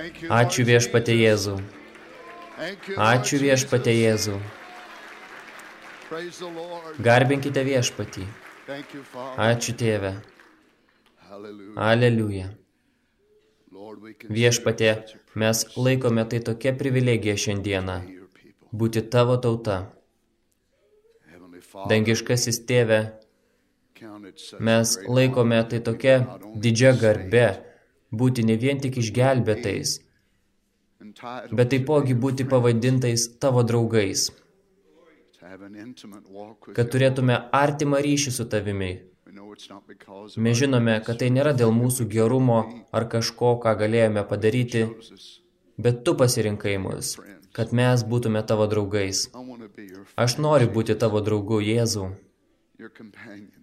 Ačiū viešpatė Jėzų. Ačiū viešpatė Jėzų. Garbinkite viešpatį. Ačiū tėve. Aleliuja. Viešpatė, mes laikome tai tokia privilegija šiandieną būti tavo tauta. Dangiškasis tėve, mes laikome tai tokia didžia garbe būti ne vien tik išgelbėtais, bet taipogi būti pavadintais tavo draugais, kad turėtume artimą ryšį su tavimi. Mes žinome, kad tai nėra dėl mūsų gerumo ar kažko, ką galėjome padaryti, bet tu pasirinkai mus, kad mes būtume tavo draugais. Aš noriu būti tavo draugu, Jėzau,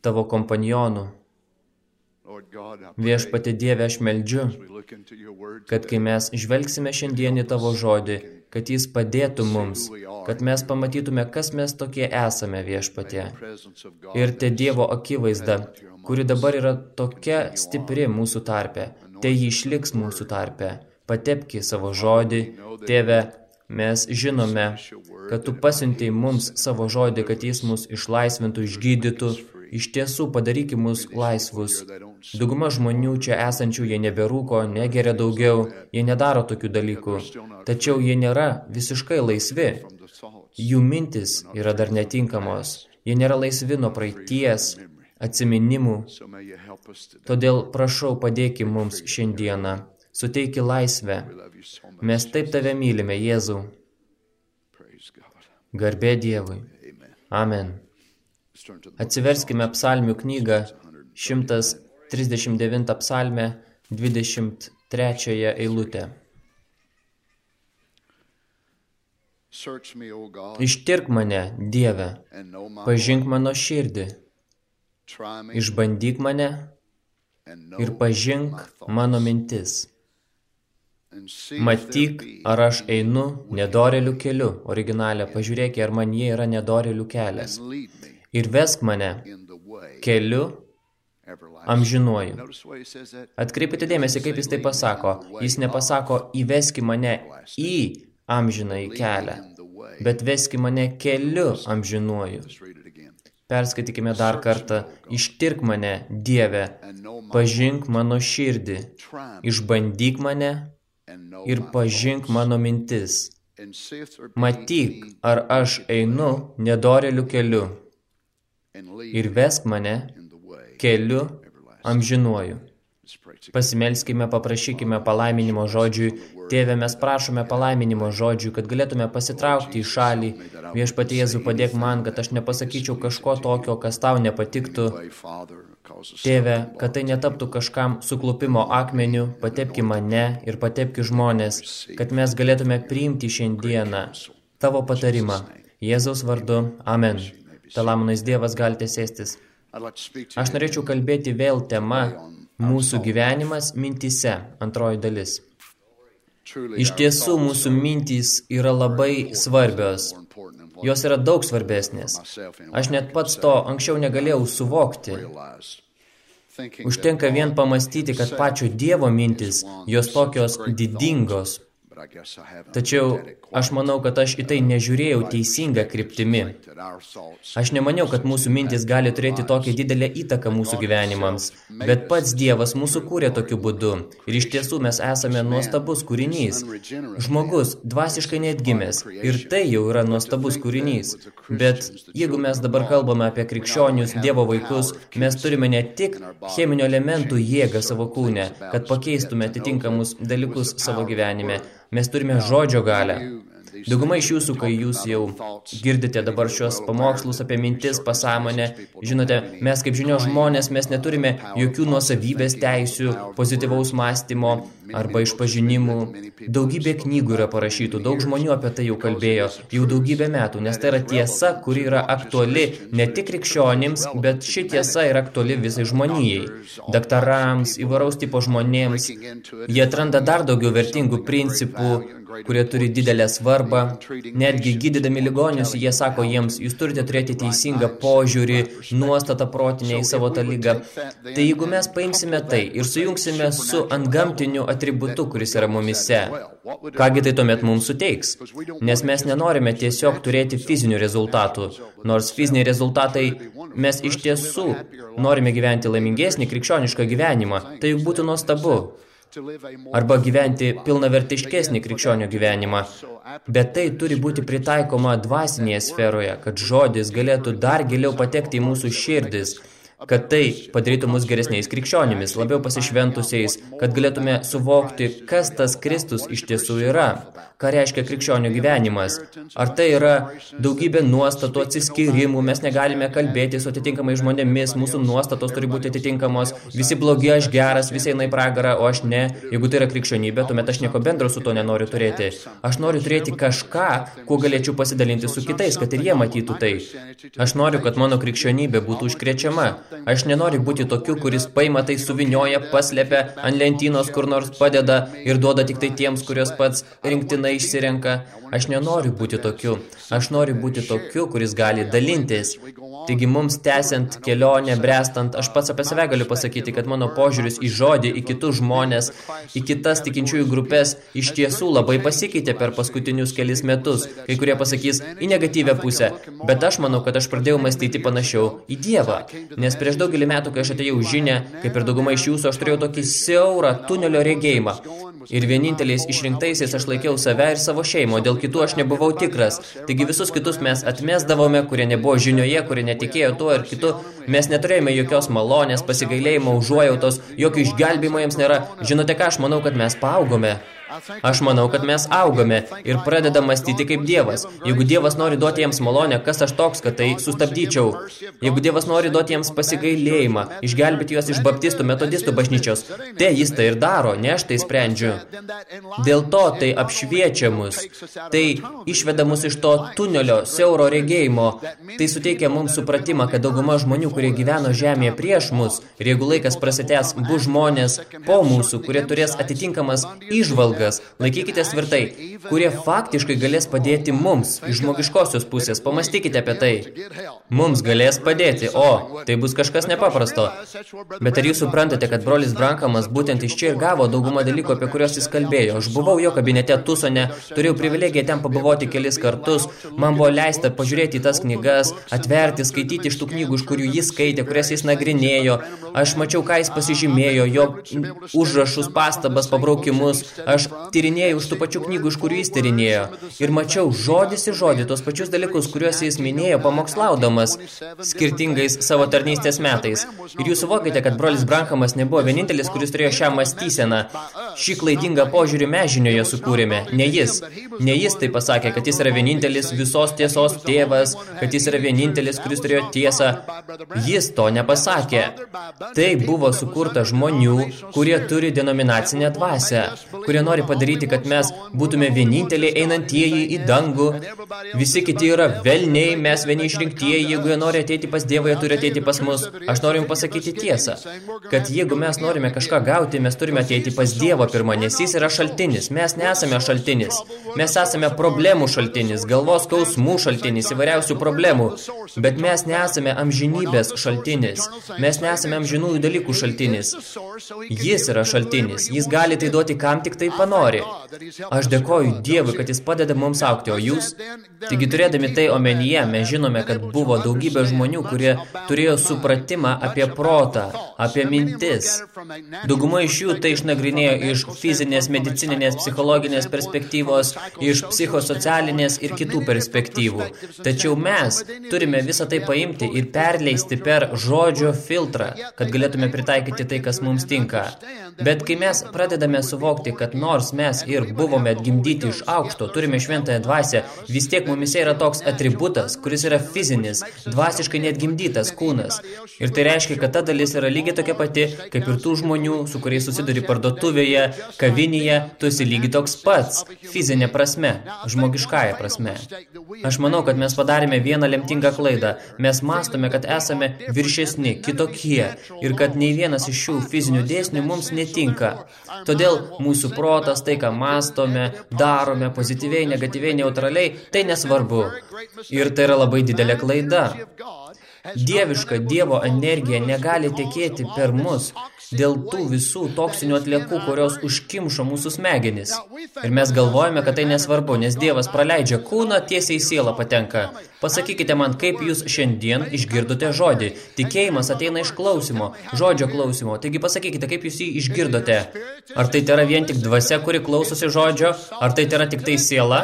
tavo kompanionų. Viešpati Dieve, aš meldžiu, kad kai mes žvelgsime šiandien į tavo žodį, kad jis padėtų mums, kad mes pamatytume, kas mes tokie esame viešpatė. Ir te Dievo akivaizda, kuri dabar yra tokia stipri mūsų tarpe, te jį išliks mūsų tarpe. Patepki savo žodį, tėve, mes žinome, kad tu pasiuntėjai mums savo žodį, kad jis mus išlaisvintų, išgydytų, iš tiesų padaryki mus laisvus. Dauguma žmonių čia esančių jie neberūko, negeria daugiau, jie nedaro tokių dalykų, tačiau jie nėra visiškai laisvi. Jų mintis yra dar netinkamos, jie nėra laisvi nuo praeities, atsiminimų. Todėl prašau padėki mums šiandieną, suteiki laisvę. Mes taip tave mylime, Jėzau. Garbė Dievui. Amen. Atsiverskime psalmių knygą 139 psalmę 23 eilutę. Ištirk mane, Dieve, pažink mano širdį, išbandyk mane ir pažink mano mintis. Matyk, ar aš einu nedorelių keliu, originalė, pažiūrėk, ar man jie yra nedorelių kelias. Ir vesk mane keliu amžinuoju. Atkreipite dėmesį, kaip jis tai pasako. Jis nepasako, įveski mane į amžiną į kelią, bet veski mane keliu amžinuoju. Perskaitykime dar kartą. Ištirk mane, Dieve, pažink mano širdį, išbandyk mane ir pažink mano mintis. Matyk, ar aš einu nedoreliu keliu ir vesk mane keliu amžinuoju. Pasimelskime, paprašykime palaiminimo žodžiui. Tėve, mes prašome palaiminimo žodžių, kad galėtume pasitraukti į šalį. Viešpatie Jėzu, padėk man, kad aš nepasakyčiau kažko tokio, kas tau nepatiktų. Tėve, kad tai netaptų kažkam suklupimo akmeniu, patepki mane ir patepki žmonės, kad mes galėtume priimti šiandieną tavo patarimą. Jėzaus vardu. Amen. Talamonais Dievas galite sėstis. Aš norėčiau kalbėti vėl tema mūsų gyvenimas mintise, antroji dalis. Iš tiesų, mūsų mintys yra labai svarbios. Jos yra daug svarbesnės. Aš net pats to anksčiau negalėjau suvokti. Užtenka vien pamastyti, kad pačio Dievo mintis, jos tokios didingos, Tačiau aš manau, kad aš į tai nežiūrėjau teisinga kryptimi. Aš nemaniau, kad mūsų mintis gali turėti tokią didelę įtaką mūsų gyvenimams, bet pats Dievas mūsų kūrė tokiu būdu. Ir iš tiesų mes esame nuostabus kūrinys. Žmogus dvasiškai neatgimęs. Ir tai jau yra nuostabus kūrinys. Bet jeigu mes dabar kalbame apie krikščionius, Dievo vaikus, mes turime ne tik cheminio elementų jėgą savo kūne, kad pakeistume atitinkamus dalykus savo gyvenime, Mes turime žodžio galę. Dauguma iš jūsų, kai jūs jau girdite dabar šios pamokslus apie mintis, pasąmonę, žinote, mes kaip žinio žmonės, mes neturime jokių nuosavybės teisių, pozityvaus mąstymo arba išpažinimų. Daugybė knygų yra parašytų, daug žmonių apie tai jau kalbėjo, jau daugybę metų, nes tai yra tiesa, kuri yra aktuali ne tik krikščionims, bet ši tiesa yra aktuali visai žmonijai. Daktarams, įvaraus tipo žmonėms, jie atranda dar daugiau vertingų principų, kurie turi didelę svarbą pagarbą, netgi gydydami ligonius, jie sako jiems, jūs turite turėti teisingą požiūrį, nuostatą protinę į savo tą lygą. Tai jeigu mes paimsime tai ir sujungsime su antgamtiniu atributu, kuris yra mumise, kągi tai tuomet mums suteiks? Nes mes nenorime tiesiog turėti fizinių rezultatų, nors fiziniai rezultatai mes iš tiesų norime gyventi laimingesnį krikščionišką gyvenimą, tai juk būtų nuostabu arba gyventi pilnavertiškesnį krikščionio gyvenimą. Bet tai turi būti pritaikoma dvasinėje sferoje, kad žodis galėtų dar giliau patekti į mūsų širdis, kad tai padarytų mus geresniais krikščionimis, labiau pasišventusiais, kad galėtume suvokti, kas tas Kristus iš tiesų yra, ką reiškia krikščionių gyvenimas. Ar tai yra daugybė nuostatų atsiskyrimų, mes negalime kalbėti su atitinkamai žmonėmis, mūsų nuostatos turi būti atitinkamos, visi blogi, aš geras, visi eina į pragarą, o aš ne. Jeigu tai yra krikščionybė, tuomet aš nieko bendro su to nenoriu turėti. Aš noriu turėti kažką, kuo galėčiau pasidalinti su kitais, kad ir jie matytų tai. Aš noriu, kad mano krikščionybė būtų užkrečiama. Aš nenoriu būti tokiu, kuris paima tai suvinioja, paslepia ant lentynos, kur nors padeda ir duoda tik tai tiems, kurios pats rinktinai išsirenka. Aš nenoriu būti tokiu. Aš noriu būti tokiu, kuris gali dalintis. Taigi mums tęsiant kelionę, brestant, aš pats apie save galiu pasakyti, kad mano požiūris į žodį, į kitus žmonės, į kitas tikinčiųjų grupės iš tiesų labai pasikeitė per paskutinius kelis metus. Kai kurie pasakys į negatyvę pusę, bet aš manau, kad aš pradėjau mąstyti panašiau į Dievą. Nes prieš daugelį metų, kai aš atėjau žinę, kaip ir dauguma iš jūsų, aš turėjau tokį siaurą tunelio regėjimą. Ir vieninteliais išrinktaisiais aš laikiau save ir savo šeimą, dėl kitų aš nebuvau tikras. Taigi visus kitus mes atmesdavome, kurie nebuvo žinioje, kurie netikėjo tuo ir kitu. Mes neturėjome jokios malonės, pasigailėjimo, užuojautos, jokio išgelbimo jiems nėra. Žinote ką, aš manau, kad mes paaugome. Aš manau, kad mes augame ir pradedam mąstyti kaip Dievas. Jeigu Dievas nori duoti jiems malonę, kas aš toks, kad tai sustabdyčiau? Jeigu Dievas nori duoti jiems pasigailėjimą, išgelbėti juos iš baptistų, metodistų bažnyčios, tai jis tai ir daro, ne aš tai sprendžiu. Dėl to tai apšviečia mus, tai išveda mus iš to tunelio, siauro regėjimo, tai suteikia mums supratimą, kad dauguma žmonių, kurie gyveno žemėje prieš mus, ir jeigu laikas prasitęs, bus žmonės po mūsų, kurie turės atitinkamas išvalgas, įžvalgas, laikykite tvirtai, kurie faktiškai galės padėti mums iš žmogiškosios pusės. Pamastykite apie tai. Mums galės padėti, o tai bus kažkas nepaprasto. Bet ar jūs suprantate, kad brolis Brankamas būtent iš čia ir gavo daugumą dalykų, apie kuriuos jis kalbėjo? Aš buvau jo kabinete Tusone, turėjau privilegiją ten pabuvoti kelis kartus, man buvo leista pažiūrėti į tas knygas, atverti, skaityti iš tų knygų, iš kurių jis skaitė, kurias jis nagrinėjo. Aš mačiau, ką jis pasižymėjo, jo užrašus, pastabas, pabraukimus. Aš tyrinėjau iš tų pačių knygų, iš kurių jis tyrinėjo. Ir mačiau žodis į žodį tos pačius dalykus, kuriuos jis minėjo pamokslaudamas skirtingais savo tarnystės metais. Ir jūs suvokite, kad brolis Brankamas nebuvo vienintelis, kuris turėjo šią mąstyseną. Šį klaidingą požiūrį mes žinioje sukūrėme, ne jis. Ne jis tai pasakė, kad jis yra vienintelis visos tiesos tėvas, kad jis yra vienintelis, kuris turėjo tiesą. Jis to nepasakė. Tai buvo sukurta žmonių, kurie turi denominacinę dvasę, kurie nori padaryti, kad mes būtume vieninteliai einantieji į dangų. Visi kiti yra velniai, mes vieni išrinktieji, jeigu jie nori ateiti pas Dievą, jie turi ateiti pas mus. Aš noriu jums pasakyti tiesą, kad jeigu mes norime kažką gauti, mes turime ateiti pas Dievą pirmą, nes jis yra šaltinis. Mes nesame šaltinis. Mes esame problemų šaltinis, galvos skausmų šaltinis, įvairiausių problemų. Bet mes nesame amžinybės šaltinis. Mes nesame amžinųjų dalykų šaltinis. Jis yra šaltinis. Jis gali tai duoti kam tik tai panori. Aš dėkoju Dievui, kad jis padeda mums aukti, o jūs? Taigi turėdami tai omenyje, mes žinome, kad buvo daugybė žmonių, kurie turėjo supratimą apie protą, apie mintis. Dauguma iš jų tai išnagrinėjo iš fizinės, medicininės, psichologinės perspektyvos, iš psichosocialinės ir kitų perspektyvų. Tačiau mes turime visą tai paimti ir perleisti per žodžio filtrą, kad galėtume pritaikyti tai, kas mums tinka. Bet kai mes pradedame suvokti, kad nors mes ir buvome atgimdyti iš aukšto, turime šventąją dvasę, vis tiek mumise yra toks atributas, kuris yra fizinis, dvasiškai neatgimdytas kūnas. Ir tai reiškia, kad ta dalis yra lygiai tokia pati, kaip ir tų žmonių, su kuriais susiduri parduotuvėje, kavinėje, tu esi lygiai toks pats, fizinė prasme, žmogiškąją prasme. Aš manau, kad mes padarėme vieną lemtingą klaidą. Mes mastome, kad esame viršesni, kitokie ir kad nei vienas iš šių fizinių dėsnių mums netinka. Todėl mūsų protas, tai, ką mastome, darome pozityviai, negatyviai, neutraliai, tai nesvarbu. Ir tai yra labai didelė klaida. Dieviška Dievo energija negali tekėti per mus dėl tų visų toksinių atliekų, kurios užkimšo mūsų smegenis. Ir mes galvojame, kad tai nesvarbu, nes Dievas praleidžia kūną, tiesiai į sielą patenka. Pasakykite man, kaip jūs šiandien išgirdote žodį. Tikėjimas ateina iš klausimo, žodžio klausimo. Taigi pasakykite, kaip jūs jį išgirdote. Ar tai yra vien tik dvasia, kuri klausosi žodžio? Ar tai yra tik tai siela?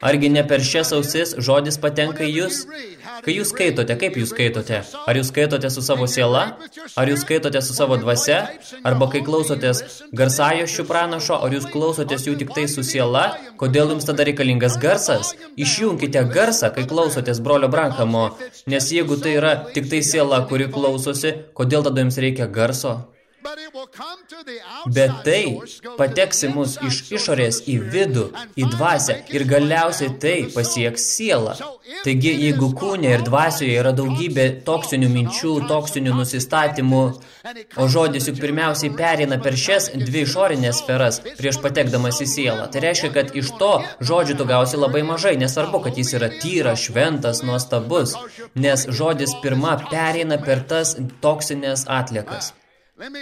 Argi ne per šias ausis žodis patenka į jūs? Kai jūs skaitote, kaip jūs skaitote? Ar jūs skaitote su savo siela? Ar jūs skaitote su savo dvasia? Arba kai klausotės garsajošių pranašo, ar jūs klausotės jų tik tai su siela? Kodėl jums tada reikalingas garsas? Išjunkite garsą, kai klausotės brolio Brankamo, nes jeigu tai yra tik tai siela, kuri klausosi, kodėl tada jums reikia garso? Bet tai pateksi mus iš išorės į vidų, į dvasę ir galiausiai tai pasieks sielą. Taigi, jeigu kūne ir dvasioje yra daugybė toksinių minčių, toksinių nusistatymų, o žodis juk pirmiausiai perina per šias dvi išorinės sferas prieš patekdamas į sielą, tai reiškia, kad iš to žodžių tu gausi labai mažai, nesvarbu, kad jis yra tyras, šventas, nuostabus, nes žodis pirma perina per tas toksinės atliekas.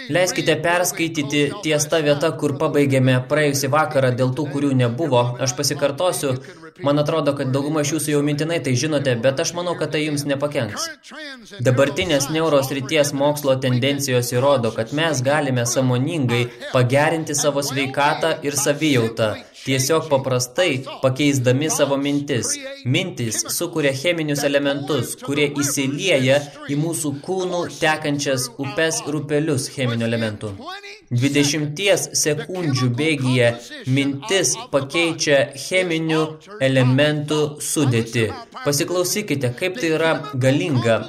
Leiskite perskaityti ties ta vieta, kur pabaigėme praėjusį vakarą dėl tų, kurių nebuvo. Aš pasikartosiu, man atrodo, kad dauguma iš jūsų jau mintinai tai žinote, bet aš manau, kad tai jums nepakenks. Dabartinės neuros ryties mokslo tendencijos įrodo, kad mes galime samoningai pagerinti savo sveikatą ir savijautą, tiesiog paprastai pakeisdami savo mintis. Mintis sukuria cheminius elementus, kurie įsilieja į mūsų kūnų tekančias upes ir upelius cheminių elementų. 20 sekundžių bėgyje mintis pakeičia cheminių elementų sudėtį. Pasiklausykite, kaip tai yra galinga.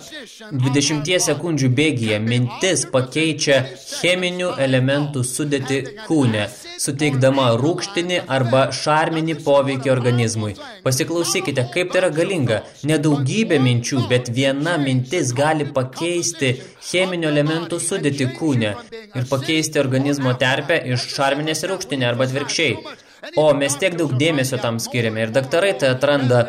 20 sekundžių bėgyje mintis pakeičia cheminių elementų sudėtį kūne suteikdama rūkštinį arba šarminį poveikį organizmui. Pasiklausykite, kaip tai yra galinga. Nedaugybė minčių, bet viena mintis gali pakeisti cheminio elementų sudėti kūne ir pakeisti organizmo terpę iš šarminės į rūkštinę arba atvirkščiai. O mes tiek daug dėmesio tam skiriame ir daktarai tai atranda,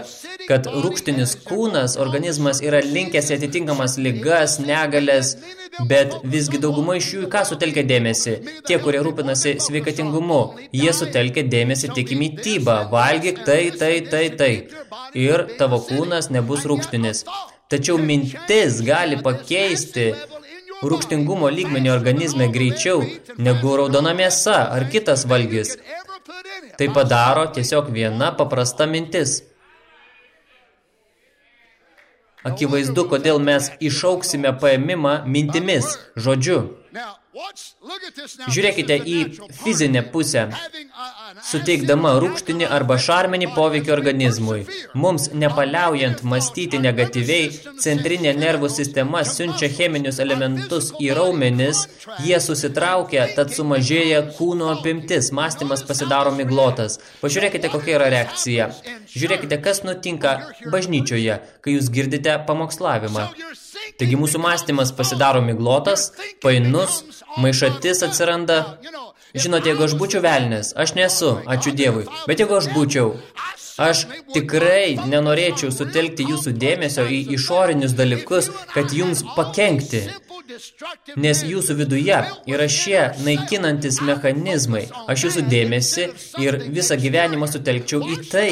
kad rūkštinis kūnas, organizmas yra linkęs atitinkamas ligas, negalės, bet visgi dauguma iš jų į ką sutelkia dėmesį? Tie, kurie rūpinasi sveikatingumu, jie sutelkia dėmesį tik į mytybą, valgyk tai, tai, tai, tai, ir tavo kūnas nebus rūkštinis. Tačiau mintis gali pakeisti rūkštingumo lygmenį organizme greičiau negu raudona mėsa ar kitas valgis. Tai padaro tiesiog viena paprasta mintis. Akivaizdu, kodėl mes išauksime paėmimą mintimis, žodžiu. Žiūrėkite į fizinę pusę, suteikdama rūkštinį arba šarminį poveikį organizmui. Mums nepaliaujant mąstyti negatyviai, centrinė nervų sistema siunčia cheminius elementus į raumenis, jie susitraukia, tad sumažėja kūno apimtis, mąstymas pasidaro miglotas. Pažiūrėkite, kokia yra reakcija. Žiūrėkite, kas nutinka bažnyčioje, kai jūs girdite pamokslavimą. Taigi mūsų mąstymas pasidaro miglotas, painus, maišatis atsiranda. Žinote, jeigu aš būčiau velnės, aš nesu, ačiū Dievui, bet jeigu aš būčiau, aš tikrai nenorėčiau sutelkti jūsų dėmesio į išorinius dalykus, kad jums pakenkti. Nes jūsų viduje yra šie naikinantis mechanizmai. Aš jūsų dėmesį ir visą gyvenimą sutelkčiau į tai.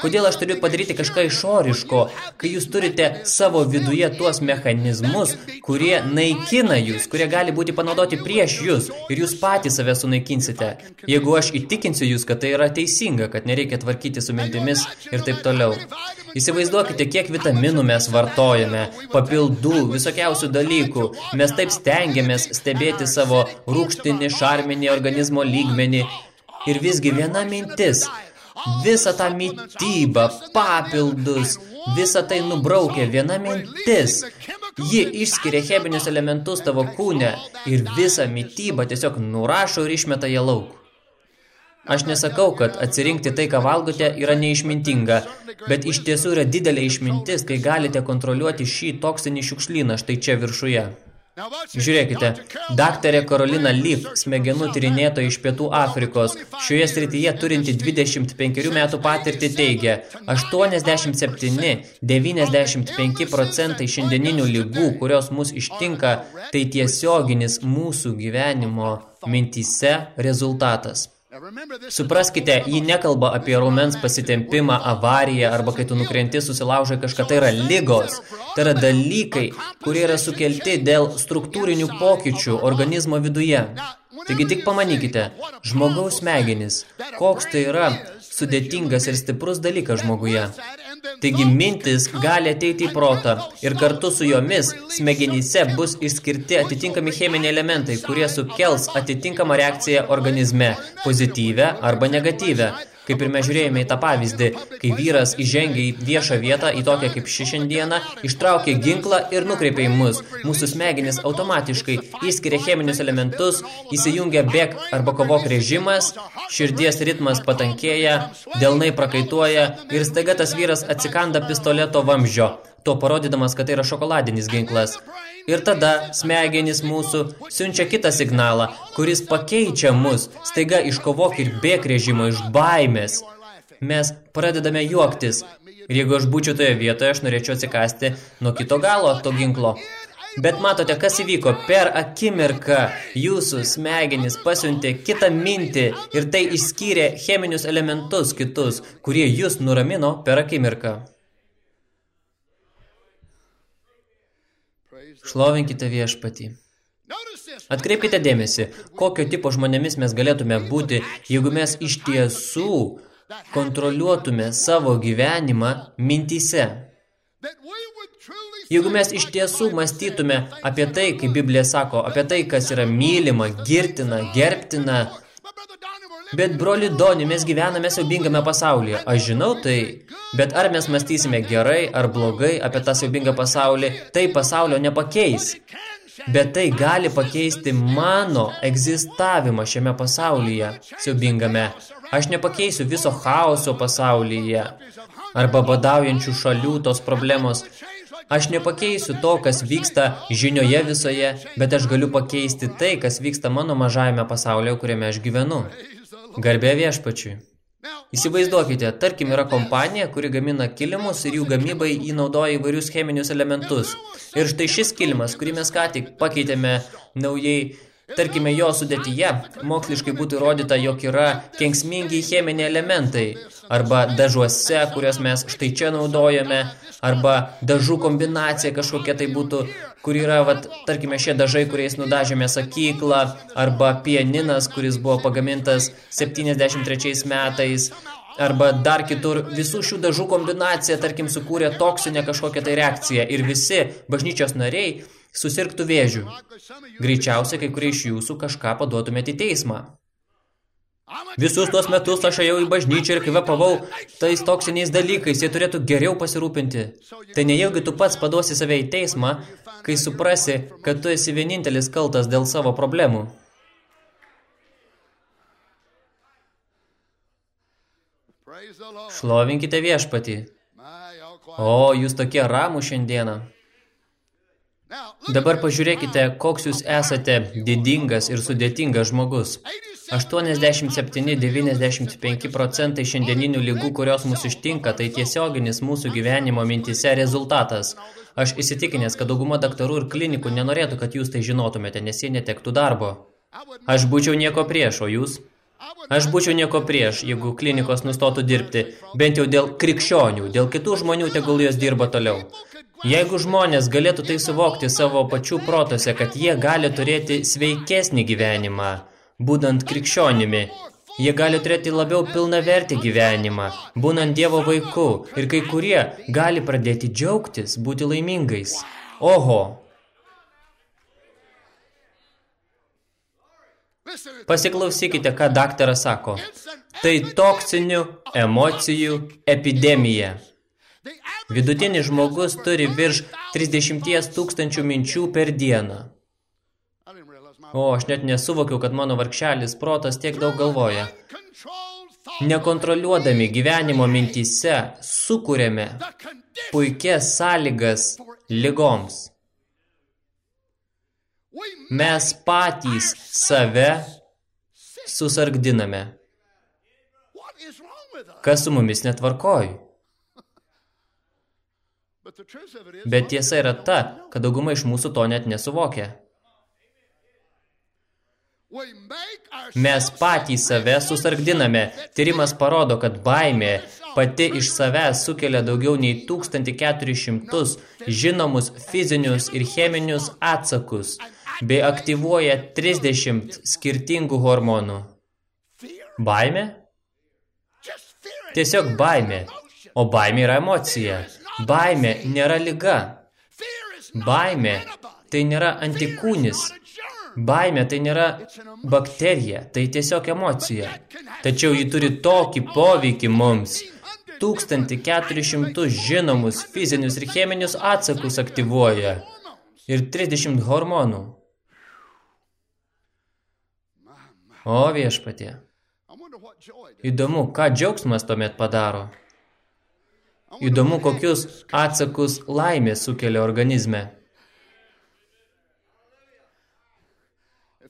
Kodėl aš turiu padaryti kažką išoriško, kai jūs turite savo viduje tuos mechanizmus, kurie naikina jūs, kurie gali būti panaudoti prieš jūs ir jūs patys save sunaikinsite. Jeigu aš įtikinsiu jūs, kad tai yra teisinga, kad nereikia tvarkyti su mintimis ir taip toliau. Įsivaizduokite, kiek vitaminų mes vartojame, papildų, visokiausių dalykų. Mes taip stengiamės stebėti savo rūkštinį, šarminį organizmo lygmenį. Ir visgi viena mintis, visą tą mytybą, papildus, visą tai nubraukia viena mintis. Ji išskiria cheminius elementus tavo kūne ir visą mytybą tiesiog nurašo ir išmeta ją lauk. Aš nesakau, kad atsirinkti tai, ką valgote, yra neišmintinga, bet iš tiesų yra didelė išmintis, kai galite kontroliuoti šį toksinį šiukšlyną štai čia viršuje. Žiūrėkite, daktarė Karolina Leaf, smegenų tyrinėtoja iš Pietų Afrikos, šioje srityje turinti 25 metų patirtį teigia, 87-95 procentai šiandieninių lygų, kurios mus ištinka, tai tiesioginis mūsų gyvenimo mintyse rezultatas. Supraskite, ji nekalba apie raumens pasitempimą, avariją arba kai tu nukrenti susilaužai kažką, tai yra lygos. Tai yra dalykai, kurie yra sukelti dėl struktūrinių pokyčių organizmo viduje. Taigi tik pamanykite, žmogaus smegenis, koks tai yra sudėtingas ir stiprus dalykas žmoguje. Taigi mintis gali ateiti į protą ir kartu su jomis smegenyse bus išskirti atitinkami cheminiai elementai, kurie sukels atitinkamą reakciją organizme, pozityvę arba negatyvę. Kaip ir mes žiūrėjome į tą pavyzdį, kai vyras įžengia į viešą vietą, į tokią kaip ši šiandieną, ištraukė ginklą ir nukreipė į mus. Mūsų smegenys automatiškai įskiria cheminius elementus, įsijungia bėg arba kovok režimas, širdies ritmas patankėja, delnai prakaituoja ir staiga tas vyras atsikanda pistoleto vamzdžio, to parodydamas, kad tai yra šokoladinis ginklas. Ir tada smegenys mūsų siunčia kitą signalą, kuris pakeičia mus, staiga iškovok ir bėk režimo iš baimės. Mes pradedame juoktis. Ir jeigu aš būčiau toje vietoje, aš norėčiau atsikasti nuo kito galo to ginklo. Bet matote, kas įvyko? Per akimirką jūsų smegenys pasiuntė kitą mintį ir tai išskyrė cheminius elementus kitus, kurie jūs nuramino per akimirką. Šlovinkite viešpatį. Atkreipkite dėmesį, kokio tipo žmonėmis mes galėtume būti, jeigu mes iš tiesų kontroliuotume savo gyvenimą mintyse. Jeigu mes iš tiesų mąstytume apie tai, kaip Biblija sako, apie tai, kas yra mylima, girtina, gerbtina, Bet, broli Doni, mes gyvename siaubingame pasaulyje. Aš žinau tai, bet ar mes mąstysime gerai ar blogai apie tą siaubingą pasaulį, tai pasaulio nepakeis. Bet tai gali pakeisti mano egzistavimą šiame pasaulyje, siaubingame. Aš nepakeisiu viso chaoso pasaulyje arba badaujančių šalių tos problemos. Aš nepakeisiu to, kas vyksta žinioje visoje, bet aš galiu pakeisti tai, kas vyksta mano mažajame pasaulyje, kuriame aš gyvenu. Garbė viešpačiui. Įsivaizduokite, tarkim yra kompanija, kuri gamina kilimus ir jų gamybai įnaudoja įvairius cheminius elementus. Ir štai šis kilimas, kurį mes ką tik pakeitėme naujai Tarkime, jo sudėtyje moksliškai būtų įrodyta, jog yra kenksmingi cheminiai elementai, arba dažuose, kurias mes štai čia naudojame, arba dažų kombinacija kažkokia tai būtų, kur yra, vat, tarkime, šie dažai, kuriais nudažėme sakyklą, arba pianinas, kuris buvo pagamintas 73 metais, arba dar kitur, visų šių dažų kombinacija, tarkim, sukūrė toksinę kažkokią tai reakciją ir visi bažnyčios nariai susirgtų vėžių. Greičiausiai kai kurie iš jūsų kažką paduotumėte į teismą. Visus tuos metus aš ėjau į bažnyčią ir kvepavau tais toksiniais dalykais, jie turėtų geriau pasirūpinti. Tai nejaugi tu pats paduosi save į teismą, kai suprasi, kad tu esi vienintelis kaltas dėl savo problemų. Šlovinkite viešpatį. O, jūs tokie ramų šiandieną. Dabar pažiūrėkite, koks jūs esate didingas ir sudėtingas žmogus. 87-95 procentai šiandieninių lygų, kurios mūsų ištinka, tai tiesioginis mūsų gyvenimo mintise rezultatas. Aš įsitikinęs, kad dauguma daktarų ir klinikų nenorėtų, kad jūs tai žinotumėte, nes jie netektų darbo. Aš būčiau nieko prieš, o jūs? Aš būčiau nieko prieš, jeigu klinikos nustotų dirbti, bent jau dėl krikščionių, dėl kitų žmonių, tegul jos dirba toliau. Jeigu žmonės galėtų tai suvokti savo pačių protose, kad jie gali turėti sveikesnį gyvenimą, būdant krikščionimi, jie gali turėti labiau pilnavertį gyvenimą, būnant Dievo vaiku, ir kai kurie gali pradėti džiaugtis, būti laimingais. Oho! Pasiklausykite, ką daktaras sako. Tai toksinių emocijų epidemija. Vidutinis žmogus turi virš 30 tūkstančių minčių per dieną. O, aš net nesuvokiau, kad mano varkšelis protas tiek daug galvoja. Nekontroliuodami gyvenimo mintyse sukūrėme puikias sąlygas lygoms. Mes patys save susargdiname. Kas su mumis netvarkoj? Bet tiesa yra ta, kad dauguma iš mūsų to net nesuvokia. Mes patys save susargdiname. Tyrimas parodo, kad baimė pati iš savęs sukelia daugiau nei 1400 žinomus fizinius ir cheminius atsakus bei aktyvuoja 30 skirtingų hormonų. Baimė? Tiesiog baimė. O baimė yra emocija. Baimė nėra liga. Baimė tai nėra antikūnis. Baimė tai nėra bakterija, tai tiesiog emocija. Tačiau ji turi tokį poveikį mums. 1400 žinomus fizinius ir cheminius atsakus aktyvuoja. Ir 30 hormonų. O viešpatie. Įdomu, ką džiaugsmas tuomet padaro. Įdomu, kokius atsakus laimė sukelia organizme.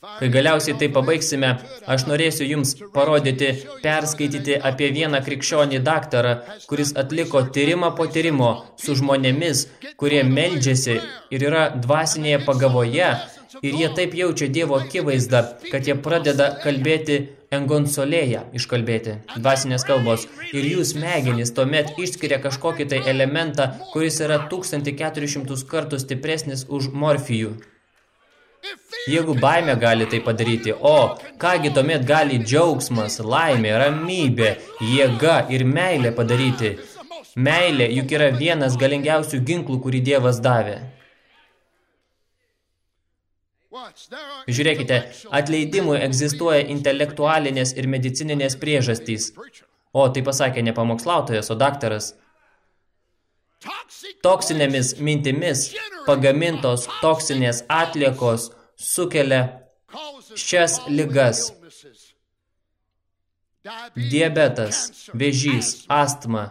Kai galiausiai tai pabaigsime, aš norėsiu jums parodyti, perskaityti apie vieną krikščionį daktarą, kuris atliko tyrimą po tyrimo su žmonėmis, kurie meldžiasi ir yra dvasinėje pagavoje, ir jie taip jaučia Dievo akivaizdą, kad jie pradeda kalbėti engonsolėje, iškalbėti dvasinės kalbos, ir jų smegenys tuomet išskiria kažkokį tai elementą, kuris yra 1400 kartų stipresnis už morfijų. Jeigu baimė gali tai padaryti, o kągi tuomet gali džiaugsmas, laimė, ramybė, jėga ir meilė padaryti. Meilė juk yra vienas galingiausių ginklų, kurį Dievas davė. Žiūrėkite, atleidimui egzistuoja intelektualinės ir medicininės priežastys. O, tai pasakė ne pamokslautojas, o daktaras. Toksinėmis mintimis pagamintos toksinės atliekos sukelia šias ligas. Diabetas, vėžys, astma,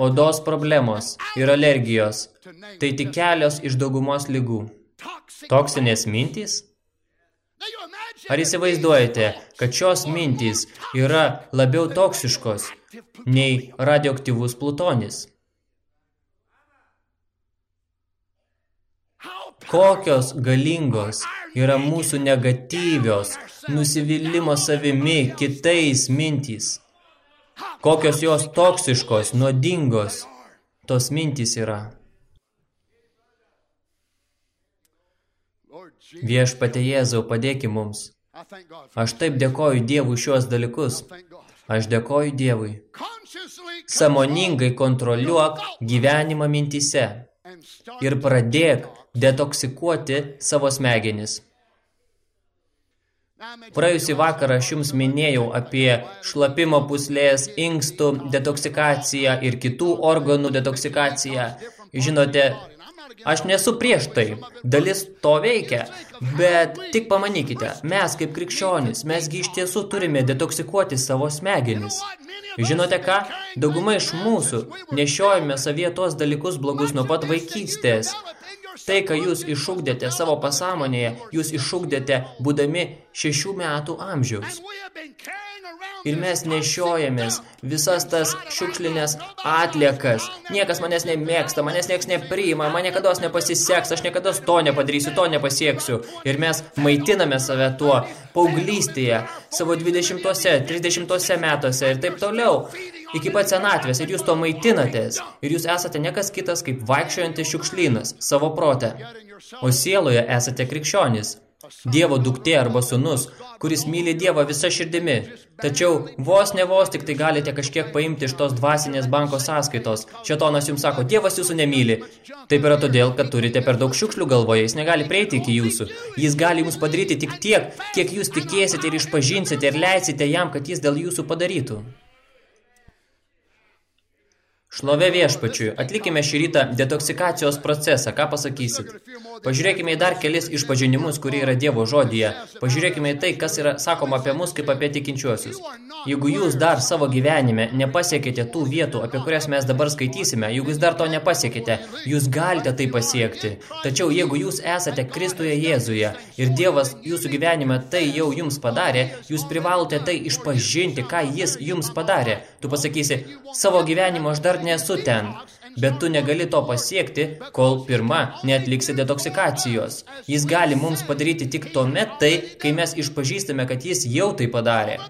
odos problemos ir alergijos – tai tik kelios iš daugumos ligų. Toksinės mintys? Ar įsivaizduojate, kad šios mintys yra labiau toksiškos nei radioaktyvus plutonis? Kokios galingos yra mūsų negatyvios, nusivylimo savimi, kitais mintys. Kokios jos toksiškos, nuodingos, tos mintys yra. Viešpate Jėzau, padėki mums. Aš taip dėkoju Dievui šios dalykus. Aš dėkoju Dievui. Samoningai kontroliuok gyvenimą mintise ir pradėk detoksikuoti savo smegenis. Praėjusį vakarą aš jums minėjau apie šlapimo puslės, inkstų detoksikaciją ir kitų organų detoksikaciją. Žinote, aš nesu prieš tai, dalis to veikia, bet tik pamanykite, mes kaip krikščionys, mesgi iš tiesų turime detoksikuoti savo smegenis. Žinote ką? Dauguma iš mūsų nešiojame savie tos dalykus blogus nuo pat vaikystės. Tai, ką jūs išugdėte savo pasąmonėje, jūs išugdėte būdami šešių metų amžiaus. Ir mes nešiojamės visas tas šiukšlinės atliekas. Niekas manęs nemėgsta, manęs nieks nepriima, man niekada nepasiseks, aš niekada to nepadarysiu, to nepasieksiu. Ir mes maitiname save tuo paauglystėje, savo 20-ose, 30-ose metuose ir taip toliau iki pat senatvės ir jūs to maitinatės. Ir jūs esate nekas kitas kaip vaikščiojantis šiukšlynas savo prote. O sieloje esate krikščionys. Dievo duktė arba sunus, kuris myli Dievą visą širdimi. Tačiau vos ne vos tik tai galite kažkiek paimti iš tos dvasinės banko sąskaitos. Šetonas jums sako, Dievas jūsų nemyli. Taip yra todėl, kad turite per daug šiukšlių galvoje, jis negali prieiti iki jūsų. Jis gali jums padaryti tik tiek, kiek jūs tikėsite ir išpažinsite ir leisite jam, kad jis dėl jūsų padarytų. Šlovė viešpačiui. Atlikime šį rytą detoksikacijos procesą. Ką pasakysit? Pažiūrėkime į dar kelis išpažinimus, kurie yra Dievo žodyje. Pažiūrėkime į tai, kas yra sakoma apie mus kaip apie tikinčiuosius. Jeigu jūs dar savo gyvenime nepasiekite tų vietų, apie kurias mes dabar skaitysime, jeigu jūs dar to nepasiekite, jūs galite tai pasiekti. Tačiau jeigu jūs esate Kristuje Jėzuje ir Dievas jūsų gyvenime tai jau jums padarė, jūs privalote tai išpažinti, ką Jis jums padarė. Tu pasakysi, savo gyvenimo aš dar nesu ten, bet tu negali to pasiekti, kol pirma neatliksi detoksikacijos. Jis gali mums padaryti tik tuomet tai, kai mes išpažįstame, kad jis jau tai padarė.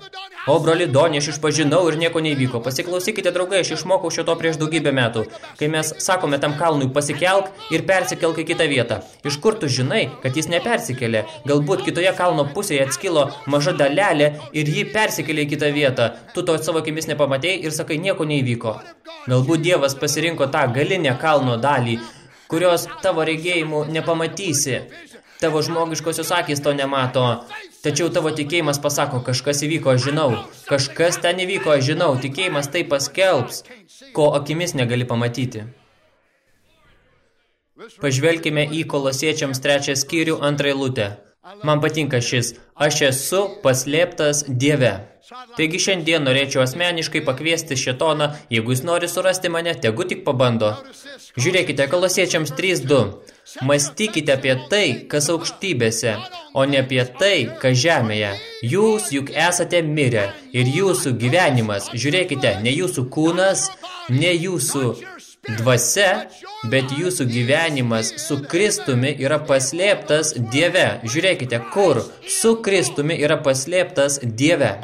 O, broli Donė, aš išpažinau ir nieko neįvyko. Pasiklausykite, draugai, aš išmokau šito prieš daugybę metų. Kai mes sakome tam kalnui pasikelk ir persikelk į kitą vietą. Iš kur tu žinai, kad jis nepersikėlė? Galbūt kitoje kalno pusėje atskilo maža dalelė ir jį persikėlė į kitą vietą. Tu to savo akimis nepamatėjai ir sakai, nieko neįvyko. Galbūt Dievas pasirinko tą galinę kalno dalį, kurios tavo regėjimu nepamatysi. Tavo žmogiškosios akis to nemato. Tačiau tavo tikėjimas pasako, kažkas įvyko, žinau. Kažkas ten įvyko, žinau. Tikėjimas tai paskelbs, ko akimis negali pamatyti. Pažvelkime į kolosiečiams trečią skyrių antrą eilutę. Man patinka šis. Aš esu paslėptas Dieve. Taigi šiandien norėčiau asmeniškai pakviesti šetoną, jeigu jis nori surasti mane, tegu tik pabando. Žiūrėkite, kolosiečiams 3.2. Mąstykite apie tai, kas aukštybėse, o ne apie tai, kas žemėje. Jūs juk esate mirę ir jūsų gyvenimas, žiūrėkite, ne jūsų kūnas, ne jūsų dvasia, bet jūsų gyvenimas su Kristumi yra paslėptas Dieve. Žiūrėkite, kur su Kristumi yra paslėptas Dieve.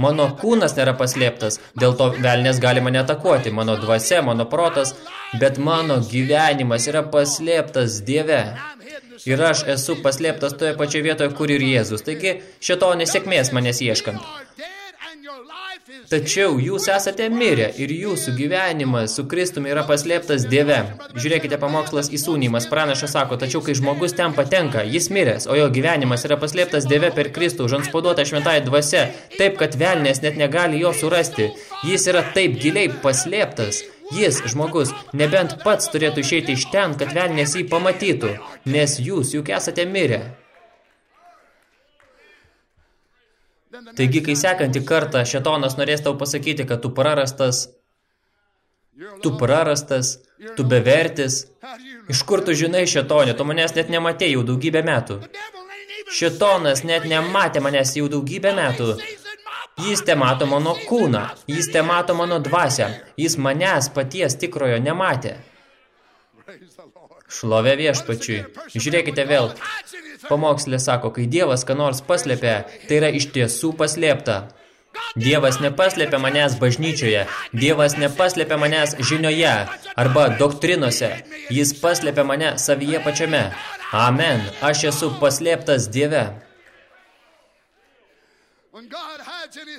Mano kūnas nėra paslėptas, dėl to velnės gali mane atakuoti, mano dvasia, mano protas, bet mano gyvenimas yra paslėptas Dieve. Ir aš esu paslėptas toje pačioje vietoje, kur ir Jėzus. Taigi, šito nesėkmės manęs ieškant. Tačiau jūs esate mirę ir jūsų gyvenimas su Kristumi yra paslėptas Dieve. Žiūrėkite pamokslas įsūnymas. Pranašas sako, tačiau kai žmogus ten patenka, jis miręs, o jo gyvenimas yra paslėptas Dieve per Kristų, žanspaduota šventai dvasia, taip, kad velnės net negali jo surasti. Jis yra taip giliai paslėptas. Jis, žmogus, nebent pats turėtų išeiti iš ten, kad velnės jį pamatytų, nes jūs juk esate mirę. Taigi, kai sekantį kartą šetonas norės tau pasakyti, kad tu prarastas, tu prarastas, tu bevertis, iš kur tu žinai šetonė, tu manęs net nematė jau daugybę metų. Šetonas net nematė manęs jau daugybę metų. Jis te mato mano kūną, jis te mato mano dvasę, jis manęs paties tikrojo nematė. Šlovė viešpačiui. Žiūrėkite vėl. Pamokslė sako, kai Dievas ką nors paslėpia, tai yra iš tiesų paslėpta. Dievas nepaslėpia manęs bažnyčioje, Dievas nepaslėpia manęs žinioje arba doktrinose, Jis paslėpia mane savyje pačiame. Amen, aš esu paslėptas Dieve.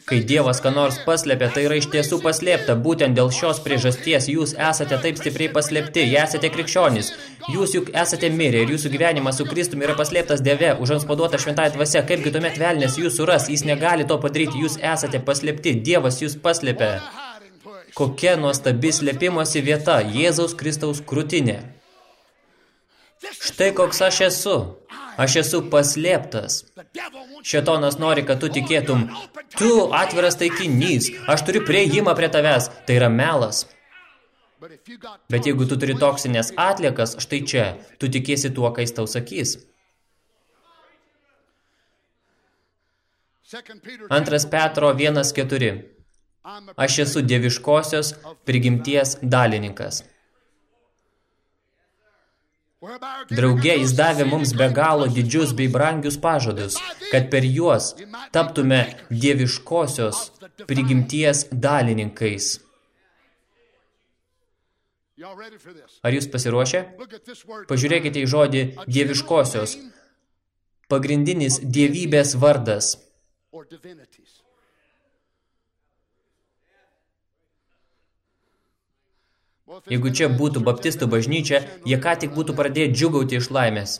Kai Dievas ką nors paslėpia, tai yra iš tiesų paslėpta. Būtent dėl šios priežasties jūs esate taip stipriai paslėpti, jie esate krikščionys. Jūs juk esate mirę ir jūsų gyvenimas su Kristumi yra paslėptas Dieve, užanspaduota šventąją dvasia. Kaipgi tuomet velnės jūs suras, jis negali to padaryti, jūs esate paslėpti, Dievas jūs paslėpia. Kokia nuostabi slėpimosi vieta, Jėzaus Kristaus krūtinė. Štai koks aš esu. Aš esu paslėptas. Šetonas nori, kad tu tikėtum, tu atviras taikinys, aš turiu prieimą prie tavęs. Tai yra melas. Bet jeigu tu turi toksinės atliekas, štai čia, tu tikėsi tuo, kai jis tau sakys. Antras Petro 1.4. Aš esu dieviškosios prigimties dalininkas. Drauge jis davė mums be galo didžius bei brangius pažadus, kad per juos taptume dieviškosios prigimties dalininkais. Ar jūs pasiruošę? Pažiūrėkite į žodį dieviškosios. Pagrindinis dievybės vardas. Jeigu čia būtų baptistų bažnyčia, jie ką tik būtų pradėję džiugauti iš laimės.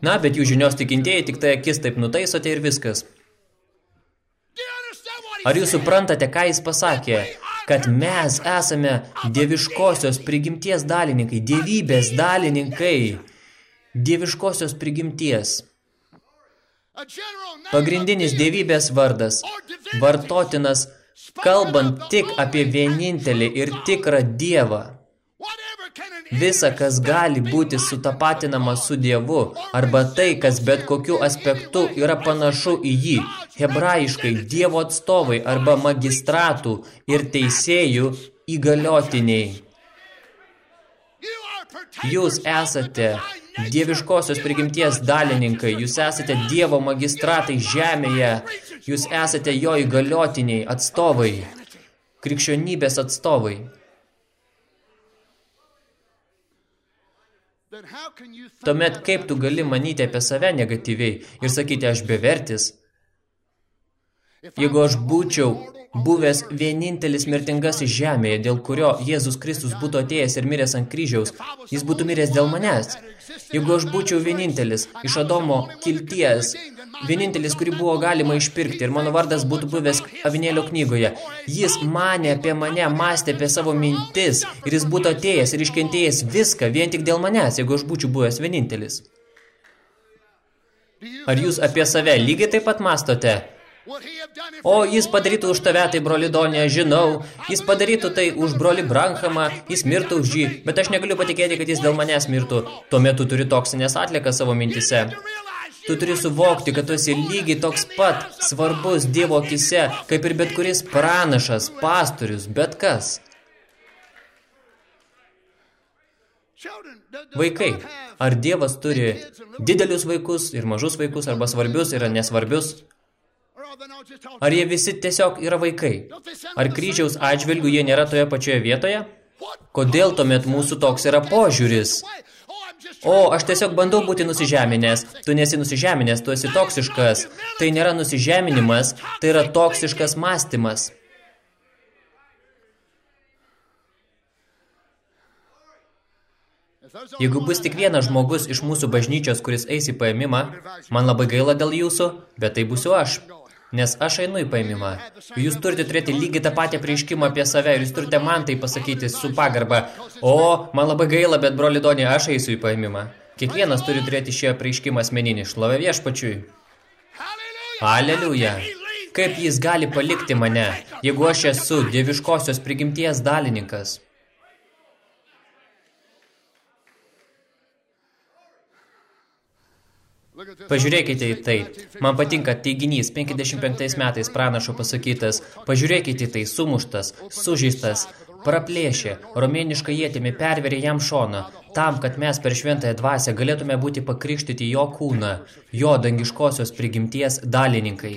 Na, bet jų žinios tikintieji tik tai akis taip nutaisote ir viskas. Ar jūs suprantate, ką jis pasakė? kad mes esame dieviškosios prigimties dalininkai, dievybės dalininkai, dieviškosios prigimties. Pagrindinis dievybės vardas, vartotinas, kalbant tik apie vienintelį ir tikrą Dievą. Visa, kas gali būti sutapatinama su Dievu, arba tai, kas bet kokiu aspektu yra panašu į jį, hebrajiškai Dievo atstovai arba magistratų ir teisėjų įgaliotiniai. Jūs esate dieviškosios prigimties dalininkai, jūs esate Dievo magistratai žemėje, jūs esate jo įgaliotiniai, atstovai, krikščionybės atstovai. Tuomet kaip tu gali manyti apie save negatyviai ir sakyti, aš bevertis? Jeigu aš būčiau buvęs vienintelis mirtingasis žemėje, dėl kurio Jėzus Kristus būtų atėjęs ir miręs ant kryžiaus, jis būtų miręs dėl manęs. Jeigu aš būčiau vienintelis iš Adomo kilties, vienintelis, kurį buvo galima išpirkti ir mano vardas būtų buvęs avinėlio knygoje, jis manė apie mane, mąstė apie savo mintis ir jis būtų atėjęs ir iškentėjęs viską vien tik dėl manęs, jeigu aš būčiau buvęs vienintelis. Ar jūs apie save lygiai taip pat mastote? O jis padarytų už tave, tai broli Donė, žinau, jis padarytų tai už broli Brankhamą, jis mirtų už jį, bet aš negaliu patikėti, kad jis dėl manęs mirtų. Tuo metu turi toksinės atlikas savo mintise. Tu turi suvokti, kad tu esi lygiai toks pat svarbus Dievo akise, kaip ir bet kuris pranašas, pastorius, bet kas. Vaikai, ar Dievas turi didelius vaikus ir mažus vaikus, arba svarbius ir nesvarbius? Ar jie visi tiesiog yra vaikai? Ar kryžiaus atžvilgių jie nėra toje pačioje vietoje? Kodėl tuomet mūsų toks yra požiūris? O, aš tiesiog bandau būti nusižeminęs. Tu nesi nusižeminęs, tu esi toksiškas. Tai nėra nusižeminimas, tai yra toksiškas mąstymas. Jeigu bus tik vienas žmogus iš mūsų bažnyčios, kuris eis į paėmimą, man labai gaila dėl jūsų, bet tai būsiu aš. Nes aš einu į paėmimą. Jūs turite turėti lygiai tą patį prieiškimą apie save ir jūs turite man tai pasakyti su pagarba. O, man labai gaila, bet broli Donė, aš eisiu į paėmimą. Kiekvienas turi turėti šį prieiškimą asmeninį. Šlovė viešpačiui. Aleliuja. Kaip jis gali palikti mane, jeigu aš esu dieviškosios prigimties dalininkas? Pažiūrėkite į tai. Man patinka teiginys 55 metais pranašo pasakytas. Pažiūrėkite į tai, sumuštas, sužeistas, praplėšė, romėnišką jėtimi perverė jam šoną, tam, kad mes per šventąją dvasę galėtume būti pakrikštyti jo kūną, jo dangiškosios prigimties dalininkai.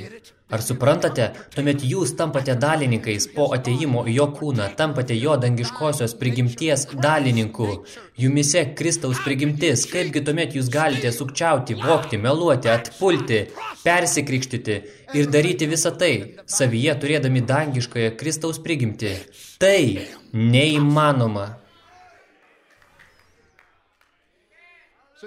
Ar suprantate, tuomet jūs tampate dalininkais po ateimo jo kūną, tampate jo dangiškosios prigimties dalininku. Jumise Kristaus prigimtis, kaipgi tuomet jūs galite sukčiauti, vokti, meluoti, atpulti, persikrikštyti ir daryti visą tai, savyje turėdami dangiškąją Kristaus prigimtį. Tai neįmanoma.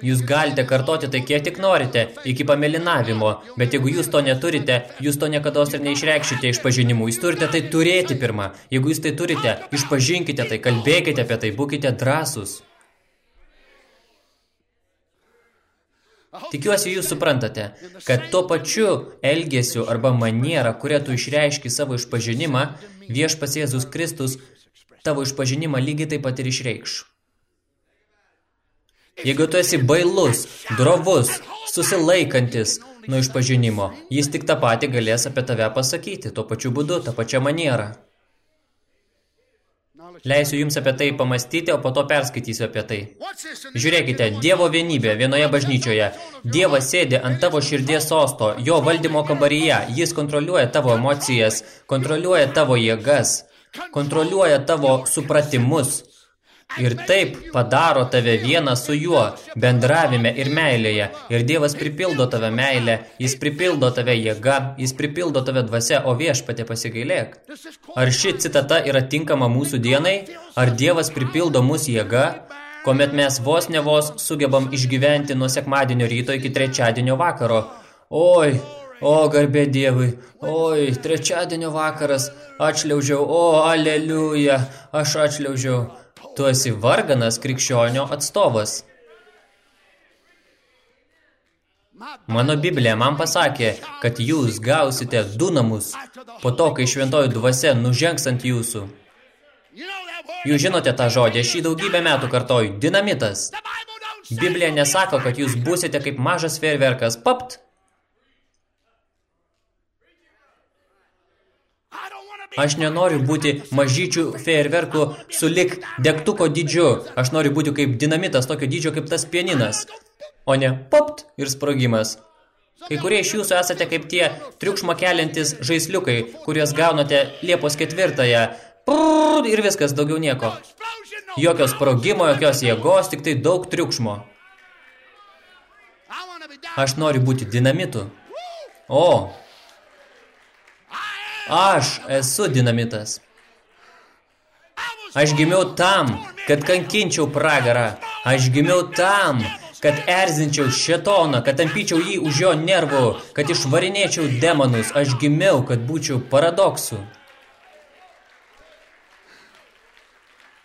Jūs galite kartoti tai kiek tik norite, iki pamelinavimo, bet jeigu jūs to neturite, jūs to niekados ir neišreikšite iš pažinimų. Jūs turite tai turėti pirmą. Jeigu jūs tai turite, išpažinkite tai, kalbėkite apie tai, būkite drąsūs. Tikiuosi jūs suprantate, kad tuo pačiu elgesiu arba maniera, kurią tu išreiški savo išpažinimą, viešpas Jėzus Kristus tavo išpažinimą lygiai taip pat ir išreikš. Jeigu tu esi bailus, drovus, susilaikantis nuo išpažinimo, jis tik tą patį galės apie tave pasakyti, tuo pačiu būdu, tą pačią manierą. Leisiu jums apie tai pamastyti, o po to perskaitysiu apie tai. Žiūrėkite, Dievo vienybė vienoje bažnyčioje. Dievas sėdi ant tavo širdies sosto, jo valdymo kambaryje. Jis kontroliuoja tavo emocijas, kontroliuoja tavo jėgas, kontroliuoja tavo supratimus, Ir taip padaro tave vieną su juo, bendravime ir meilėje. Ir Dievas pripildo tave meilę, jis pripildo tave jėga, jis pripildo tave dvasia, o viešpatė pasigailėk. Ar ši citata yra tinkama mūsų dienai? Ar Dievas pripildo mūsų jėga? Kuomet mes vos ne vos sugebam išgyventi nuo sekmadienio ryto iki trečiadienio vakaro. Oi, O, garbė Dievui, oi, trečiadienio vakaras, atšliaužiau, o, aleliuja, aš atšliaužiau. Tu esi varganas krikščionio atstovas. Mano Biblija man pasakė, kad jūs gausite du namus po to, kai šventoji dvasia nužengs ant jūsų. Jūs žinote tą žodį, aš jį daugybę metų kartoju. Dinamitas. Biblija nesako, kad jūs būsite kaip mažas fejerverkas. Papt. Aš nenoriu būti mažyčių fejerverkų su lik degtuko dydžiu. Aš noriu būti kaip dinamitas, tokio dydžio kaip tas pianinas o ne popt ir sprogimas. Kai kurie iš jūsų esate kaip tie triukšmo keliantis žaisliukai, kuriuos gaunate Liepos ketvirtąją. Prrr, ir viskas, daugiau nieko. Jokio sprogimo, jokios jėgos, tik tai daug triukšmo. Aš noriu būti dinamitu. O, aš esu dinamitas. Aš gimiau tam, kad kankinčiau pragarą. Aš gimiau tam, kad erzinčiau šetoną, kad tampyčiau jį už jo nervų, kad išvarinėčiau demonus, aš gimiau, kad būčiau paradoksu.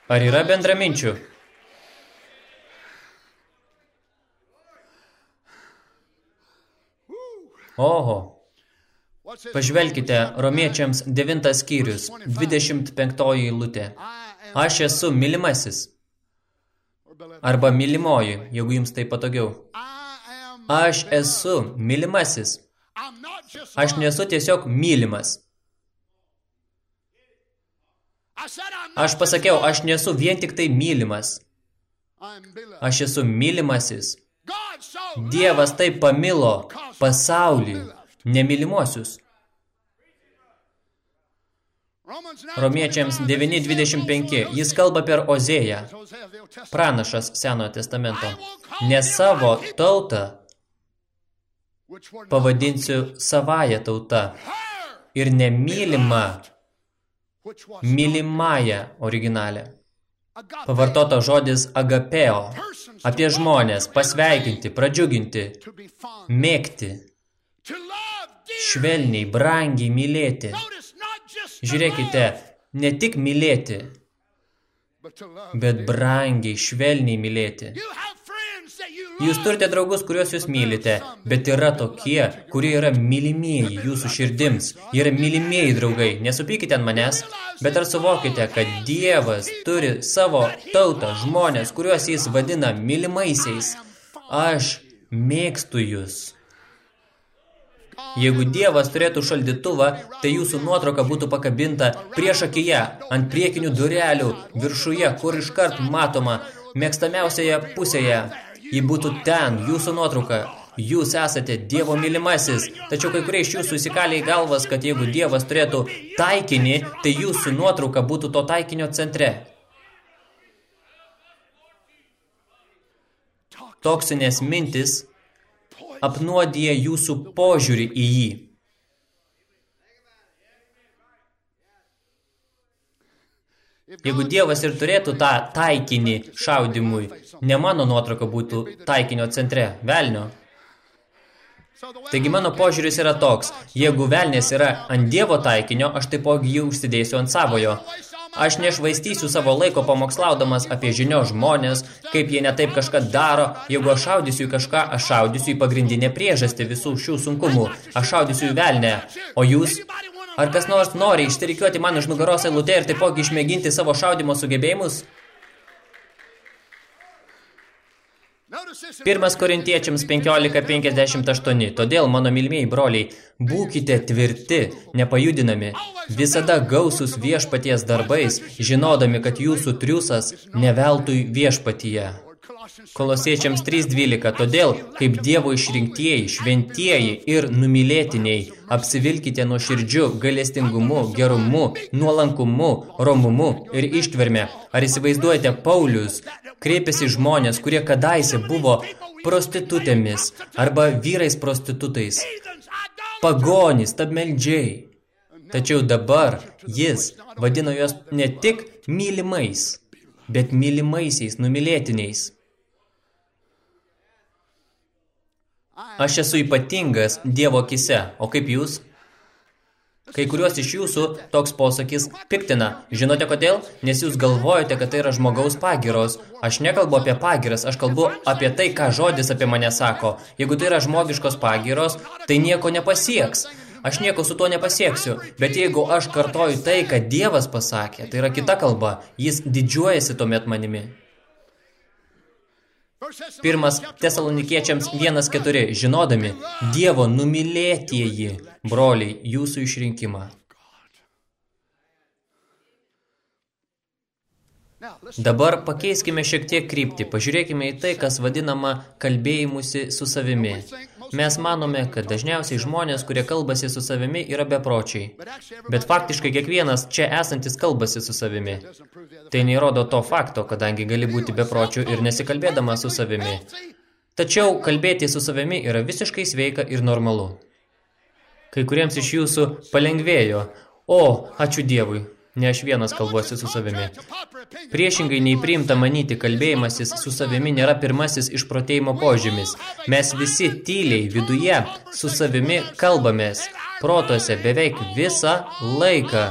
Ar yra bendraminčių? Oho. Pažvelkite, romiečiams 9 skyrius, 25 eilutė. Aš esu mylimasis. Arba mylimoji, jeigu jums tai patogiau. Aš esu mylimasis. Aš nesu tiesiog mylimas. Aš pasakiau, aš nesu vien tik tai mylimas. Aš esu mylimasis. Dievas taip pamilo pasaulį, nemylimosius. Romiečiams 9.25. Jis kalba per Ozėją, pranašas Senojo testamento. Ne savo tautą pavadinsiu savaja tauta ir nemylimą mylimąją originalę. Pavartota žodis agapeo, apie žmonės, pasveikinti, pradžiuginti, mėgti, švelniai, brangiai mylėti. Žiūrėkite, ne tik mylėti, bet brangiai, švelniai mylėti. Jūs turite draugus, kuriuos jūs mylite, bet yra tokie, kurie yra mylimieji jūsų širdims. Jie yra mylimieji draugai. Nesupykite ant manęs, bet ar suvokite, kad Dievas turi savo tautą, žmonės, kuriuos jis vadina mylimaisiais. Aš mėgstu jūs. Jeigu Dievas turėtų šaldytuvą, tai jūsų nuotrauka būtų pakabinta prieš akyje, ant priekinių durelių, viršuje, kur iškart matoma, mėgstamiausioje pusėje. Ji būtų ten, jūsų nuotrauka. Jūs esate Dievo mylimasis, tačiau kai kurie iš jūsų įsikalė į galvas, kad jeigu Dievas turėtų taikinį, tai jūsų nuotrauka būtų to taikinio centre. Toksinės mintis apnuodija jūsų požiūrį į jį. Jeigu Dievas ir turėtų tą taikinį šaudimui, ne mano nuotrauka būtų taikinio centre, velnio. Taigi mano požiūris yra toks, jeigu velnės yra ant Dievo taikinio, aš taipogi jį užsidėsiu ant savojo. Aš nešvaistysiu savo laiko pamokslaudamas apie žinio žmonės, kaip jie netaip kažką daro. Jeigu aš šaudysiu į kažką, aš šaudysiu į pagrindinę priežastį visų šių sunkumų. Aš šaudysiu į velnę. O jūs? Ar kas nors nori išsirikiuoti man už nugaros eilutę ir taipogi išmėginti savo šaudymo sugebėjimus? Pirmas korintiečiams 15.58. Todėl, mano mylimieji broliai, būkite tvirti, nepajudinami, visada gausus viešpaties darbais, žinodami, kad jūsų triusas neveltui viešpatyje. Kolosiečiams 3.12. Todėl, kaip Dievo išrinktieji, šventieji ir numylėtiniai, apsivilkite nuo širdžių galestingumu, gerumu, nuolankumu, romumu ir ištverme. Ar įsivaizduojate Paulius, kreipiasi žmonės, kurie kadaise buvo prostitutėmis arba vyrais prostitutais, pagonys, tabmeldžiai. Tačiau dabar jis vadino juos ne tik mylimais, bet mylimaisiais, numylėtiniais. Aš esu ypatingas Dievo akise, o kaip jūs? Kai kuriuos iš jūsų toks posakis piktina. Žinote kodėl? Nes jūs galvojate, kad tai yra žmogaus pagiros. Aš nekalbu apie pagiras, aš kalbu apie tai, ką žodis apie mane sako. Jeigu tai yra žmogiškos pagiros, tai nieko nepasieks. Aš nieko su tuo nepasieksiu, bet jeigu aš kartoju tai, kad Dievas pasakė, tai yra kita kalba, jis didžiuojasi tuomet manimi. Pirmas tesalonikiečiams 1.4. Žinodami Dievo numylėtieji broliai jūsų išrinkimą. Dabar pakeiskime šiek tiek kryptį, pažiūrėkime į tai, kas vadinama kalbėjimusi su savimi. Mes manome, kad dažniausiai žmonės, kurie kalbasi su savimi, yra bepročiai. Bet faktiškai kiekvienas čia esantis kalbasi su savimi. Tai neįrodo to fakto, kadangi gali būti bepročių ir nesikalbėdama su savimi. Tačiau kalbėti su savimi yra visiškai sveika ir normalu. Kai kuriems iš jūsų palengvėjo. O, ačiū Dievui, ne aš vienas kalbuosi su savimi. Priešingai nei priimta manyti, kalbėjimasis su savimi nėra pirmasis išprotėjimo požymis. Mes visi tyliai viduje su savimi kalbamės, protuose beveik visą laiką.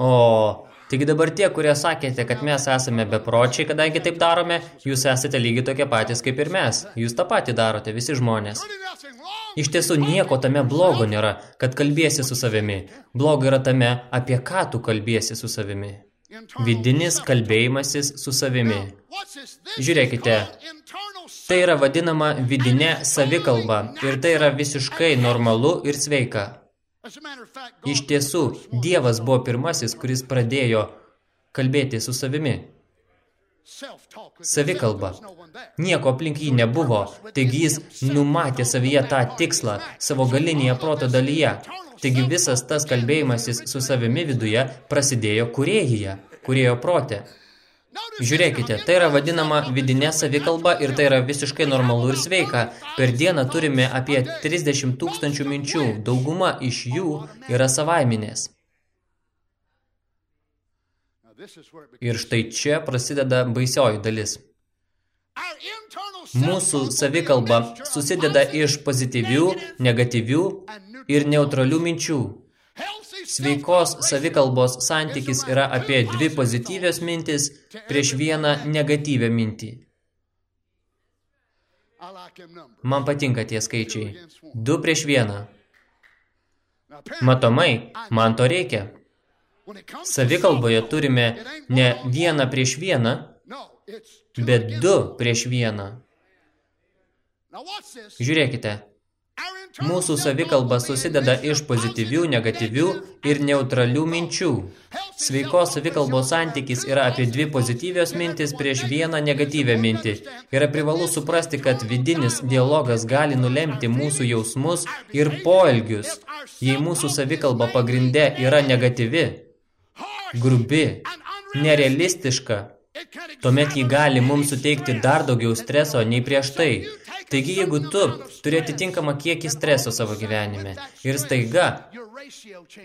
O, Taigi dabar tie, kurie sakėte, kad mes esame bepročiai, kadangi taip darome, jūs esate lygiai tokie patys kaip ir mes. Jūs tą patį darote, visi žmonės. Iš tiesų nieko tame blogo nėra, kad kalbėsi su savimi. Blogo yra tame, apie ką tu kalbėsi su savimi. Vidinis kalbėjimasis su savimi. Žiūrėkite, tai yra vadinama vidinė savikalba ir tai yra visiškai normalu ir sveika. Iš tiesų, Dievas buvo pirmasis, kuris pradėjo kalbėti su savimi. Savikalba. Nieko aplink jį nebuvo, taigi jis numatė savyje tą tikslą savo galinėje proto dalyje. Taigi visas tas kalbėjimasis su savimi viduje prasidėjo kurėjyje, kurėjo prote. Žiūrėkite, tai yra vadinama vidinė savikalba ir tai yra visiškai normalu ir sveika. Per dieną turime apie 30 tūkstančių minčių, dauguma iš jų yra savaiminės. Ir štai čia prasideda baisioji dalis. Mūsų savikalba susideda iš pozityvių, negatyvių ir neutralių minčių. Sveikos savikalbos santykis yra apie dvi pozityvios mintis prieš vieną negatyvę mintį. Man patinka tie skaičiai. Du prieš vieną. Matomai, man to reikia. Savikalboje turime ne vieną prieš vieną, bet du prieš vieną. Žiūrėkite, Mūsų savikalba susideda iš pozityvių, negatyvių ir neutralių minčių. Sveikos savikalbos santykis yra apie dvi pozityvios mintis prieš vieną negatyvę mintį. Yra privalu suprasti, kad vidinis dialogas gali nulemti mūsų jausmus ir poelgius. Jei mūsų savikalba pagrinde yra negatyvi, grubi, nerealistiška, tuomet ji gali mums suteikti dar daugiau streso nei prieš tai. Taigi, jeigu tu turi atitinkamą kiekį streso savo gyvenime ir staiga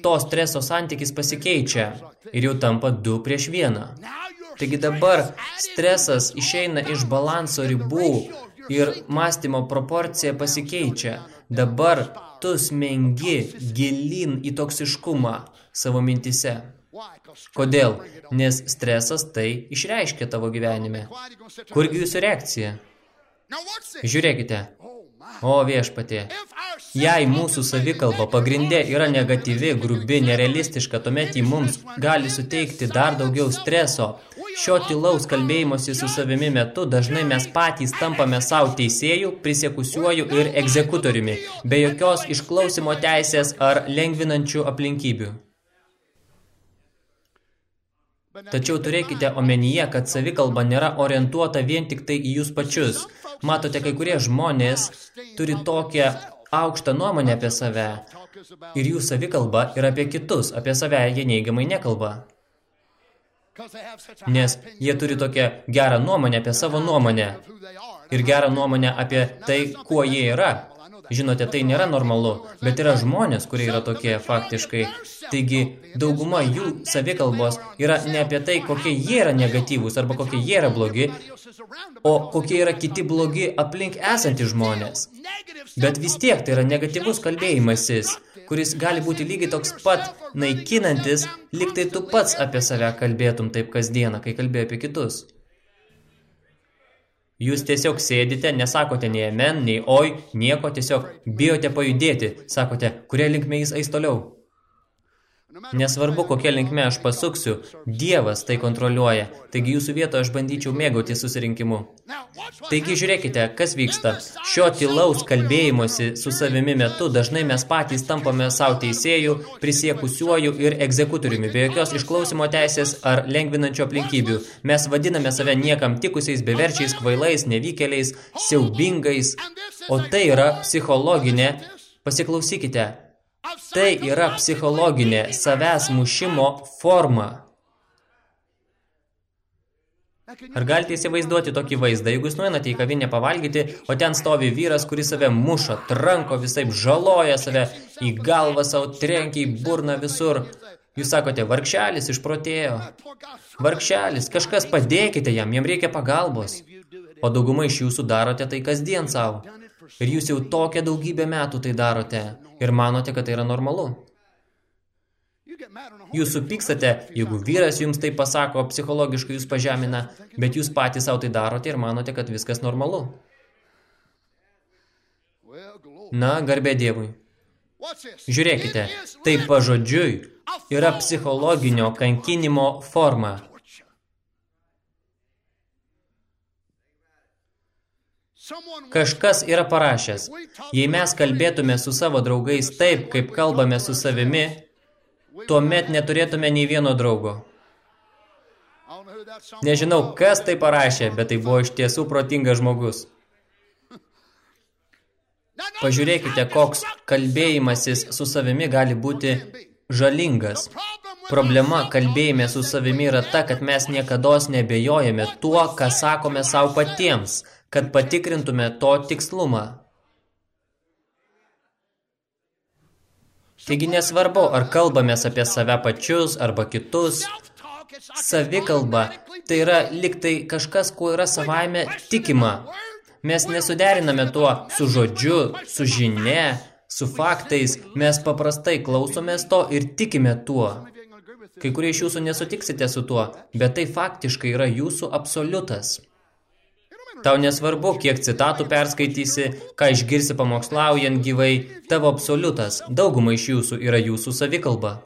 to streso santykis pasikeičia ir jau tampa 2 prieš 1. Taigi dabar stresas išeina iš balanso ribų ir mąstymo proporcija pasikeičia. Dabar tu smengi gilin į toksiškumą savo mintise. Kodėl? Nes stresas tai išreiškia tavo gyvenime. Kurgi jūsų reakcija? Žiūrėkite, o viešpatė, jei mūsų savikalba pagrindė yra negatyvi, grubi, nerealistiška, tuomet jį mums gali suteikti dar daugiau streso. Šio tylaus kalbėjimosi su savimi metu dažnai mes patys tampame savo teisėjų, prisiekusiuoju ir egzekutoriumi, be jokios išklausimo teisės ar lengvinančių aplinkybių. Tačiau turėkite omenyje, kad savikalba nėra orientuota vien tik tai į jūs pačius. Matote, kai kurie žmonės turi tokią aukštą nuomonę apie save ir jų savikalba yra apie kitus, apie save jie neigiamai nekalba. Nes jie turi tokią gerą nuomonę apie savo nuomonę ir gerą nuomonę apie tai, kuo jie yra. Žinote, tai nėra normalu, bet yra žmonės, kurie yra tokie faktiškai. Taigi, dauguma jų savikalbos yra ne apie tai, kokie jie yra negatyvūs arba kokie jie yra blogi, o kokie yra kiti blogi aplink esantys žmonės. Bet vis tiek tai yra negatyvus kalbėjimasis, kuris gali būti lygiai toks pat naikinantis, lyg tai tu pats apie save kalbėtum taip kasdieną, kai kalbėjai apie kitus. Jūs tiesiog sėdite, nesakote nei amen, nei oi, nieko, tiesiog bijote pajudėti, sakote, kurie linkme jis eis toliau. Nesvarbu, kokia linkme aš pasuksiu, Dievas tai kontroliuoja, taigi jūsų vietoje aš bandyčiau mėgauti susirinkimu. Taigi žiūrėkite, kas vyksta. Šio tylaus kalbėjimosi su savimi metu dažnai mes patys tampame savo teisėjų, prisiekusiuoju ir egzekutoriumi, be jokios išklausimo teisės ar lengvinančio aplinkybių. Mes vadiname save niekam tikusiais, beverčiais, kvailais, nevykėliais, siaubingais, o tai yra psichologinė, pasiklausykite, Tai yra psichologinė savęs mušimo forma. Ar galite įsivaizduoti tokį vaizdą, jeigu jūs nueinate į kavinę pavalgyti, o ten stovi vyras, kuris save muša, tranko visaip, žaloja save, į galvą savo trenkia, į burną visur. Jūs sakote, vargšelis išprotėjo. Vargšelis, kažkas padėkite jam, jam reikia pagalbos. O dauguma iš jūsų darote tai kasdien savo. Ir jūs jau tokią daugybę metų tai darote ir manote, kad tai yra normalu. Jūs supykstate, jeigu vyras jums tai pasako, psichologiškai jūs pažemina, bet jūs patys savo tai darote ir manote, kad viskas normalu. Na, garbė Dievui. Žiūrėkite, tai pažodžiui yra psichologinio kankinimo forma. Kažkas yra parašęs, jei mes kalbėtume su savo draugais taip, kaip kalbame su savimi, tuomet neturėtume nei vieno draugo. Nežinau, kas tai parašė, bet tai buvo iš tiesų protingas žmogus. Pažiūrėkite, koks kalbėjimasis su savimi gali būti žalingas. Problema kalbėjime su savimi yra ta, kad mes niekados nebejojame tuo, ką sakome savo patiems – kad patikrintume to tikslumą. Taigi nesvarbu, ar kalbamės apie save pačius arba kitus, savikalba tai yra liktai kažkas, kuo yra savaime tikima. Mes nesuderiname tuo su žodžiu, su žinia, su faktais, mes paprastai klausomės to ir tikime tuo. Kai kurie iš jūsų nesutiksite su tuo, bet tai faktiškai yra jūsų absoliutas. Tau nesvarbu, kiek citatų perskaitysi, ką išgirsi pamokslaujant gyvai, tavo absoliutas, dauguma iš jūsų yra jūsų savikalba.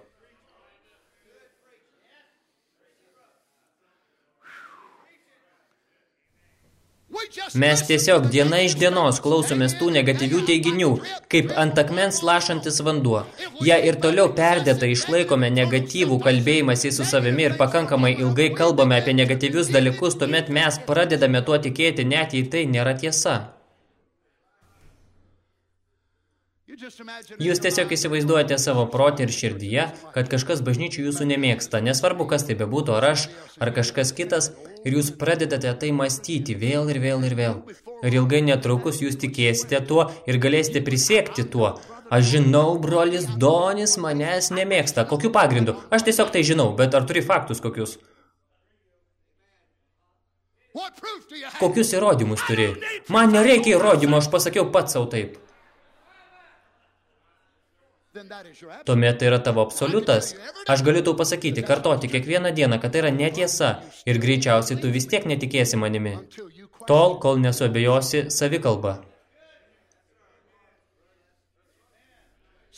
Mes tiesiog diena iš dienos klausomės tų negatyvių teiginių, kaip ant akmens lašantis vanduo. Jei ir toliau perdėtai išlaikome negatyvų kalbėjimąsi su savimi ir pakankamai ilgai kalbame apie negatyvius dalykus, tuomet mes pradedame tuo tikėti, net jei tai nėra tiesa. Jūs tiesiog įsivaizduojate savo protį ir širdyje, kad kažkas bažnyčių jūsų nemėgsta, nesvarbu, kas tai bebūtų, ar aš, ar kažkas kitas, ir jūs pradedate tai mąstyti vėl ir vėl ir vėl. Ir ilgai netrukus jūs tikėsite tuo ir galėsite prisiekti tuo. Aš žinau, brolis Donis manęs nemėgsta. Kokiu pagrindu? Aš tiesiog tai žinau, bet ar turi faktus kokius? Kokius įrodymus turi? Man nereikia įrodymų, aš pasakiau pats savo taip. Tuomet tai yra tavo absoliutas. Aš galiu tau pasakyti, kartoti kiekvieną dieną, kad tai yra netiesa ir greičiausiai tu vis tiek netikėsi manimi. Tol, kol nesuabejosi savikalba.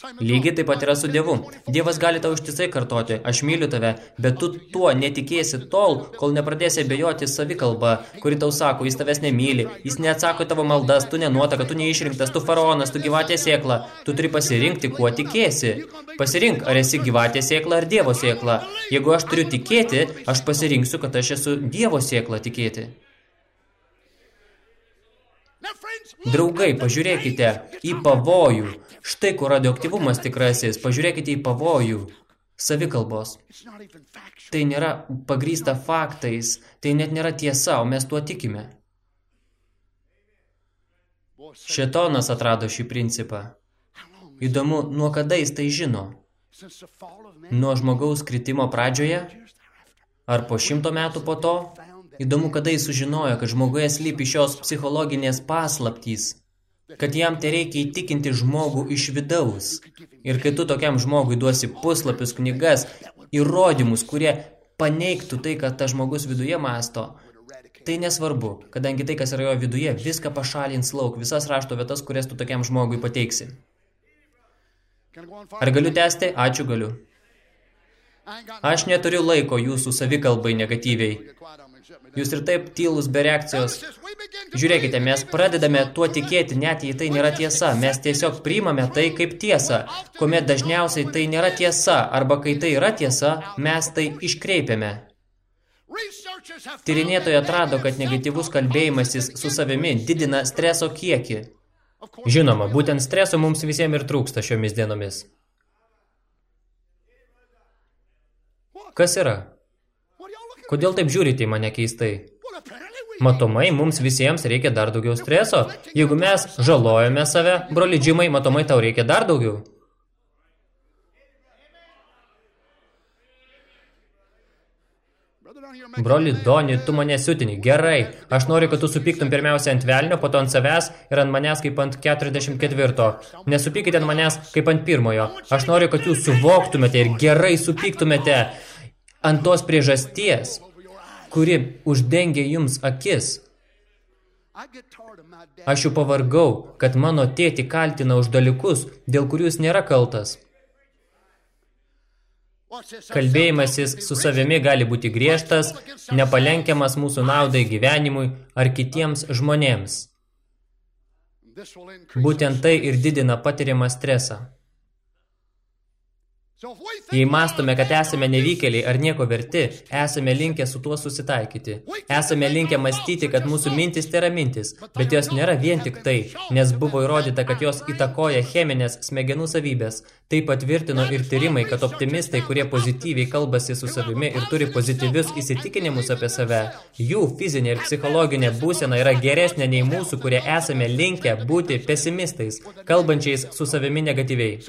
Lygiai taip pat yra su Dievu. Dievas gali tau ištisai kartoti, aš myliu tave, bet tu tuo netikėsi tol, kol nepradėsi abejoti savikalba, kuri tau sako, jis tavęs nemyli, jis neatsako tavo maldas, tu nenuotaka, tu neišrinktas, tu faraonas, tu gyvatė sėkla. Tu turi pasirinkti, kuo tikėsi. Pasirink, ar esi gyvatė sėkla ar Dievo sėkla. Jeigu aš turiu tikėti, aš pasirinksiu, kad aš esu Dievo sėkla tikėti. Draugai, pažiūrėkite į pavojų. Štai kur radioaktyvumas tikrasis. Pažiūrėkite į pavojų. Savikalbos. Tai nėra pagrįsta faktais. Tai net nėra tiesa, o mes tuo tikime. Šetonas atrado šį principą. Įdomu, nuo kada jis tai žino? Nuo žmogaus kritimo pradžioje? Ar po šimto metų po to? Įdomu, kada jis sužinojo, kad žmoguje slypi šios psichologinės paslaptys, kad jam tai reikia įtikinti žmogų iš vidaus. Ir kai tu tokiam žmogui duosi puslapius knygas, įrodymus, kurie paneigtų tai, kad tas žmogus viduje masto, tai nesvarbu, kadangi tai, kas yra jo viduje, viską pašalins lauk, visas rašto vietas, kurias tu tokiam žmogui pateiksi. Ar galiu tęsti? Ačiū galiu. Aš neturiu laiko jūsų savikalbai negatyviai. Jūs ir taip tylus be reakcijos. Žiūrėkite, mes pradedame tuo tikėti, net jei tai nėra tiesa. Mes tiesiog priimame tai kaip tiesa, kuomet dažniausiai tai nėra tiesa, arba kai tai yra tiesa, mes tai iškreipiame. Tyrinėtojai atrado, kad negatyvus kalbėjimasis su savimi didina streso kiekį. Žinoma, būtent streso mums visiems ir trūksta šiomis dienomis. Kas yra? Kodėl taip žiūrite į mane keistai? Matomai, mums visiems reikia dar daugiau streso. Jeigu mes žalojame save, broli džimai, matomai tau reikia dar daugiau. Broli Doni, tu mane siutini. Gerai, aš noriu, kad tu supyktum pirmiausia ant velnio, po to ant savęs ir ant manęs kaip ant 44. Nesupykite ant manęs kaip ant pirmojo. Aš noriu, kad jūs suvoktumėte ir gerai supyktumėte ant tos priežasties, kuri uždengia jums akis. Aš jau pavargau, kad mano tėti kaltina už dalykus, dėl kurių jis nėra kaltas. Kalbėjimasis su savimi gali būti griežtas, nepalenkiamas mūsų naudai gyvenimui ar kitiems žmonėms. Būtent tai ir didina patiriamą stresą. Jei mastome, kad esame nevykėliai ar nieko verti, esame linkę su tuo susitaikyti. Esame linkę mąstyti, kad mūsų mintis tai yra mintis, bet jos nėra vien tik tai, nes buvo įrodyta, kad jos įtakoja cheminės smegenų savybės. Tai patvirtino ir tyrimai, kad optimistai, kurie pozityviai kalbasi su savimi ir turi pozityvius įsitikinimus apie save, jų fizinė ir psichologinė būsena yra geresnė nei mūsų, kurie esame linkę būti pesimistais, kalbančiais su savimi negatyviai.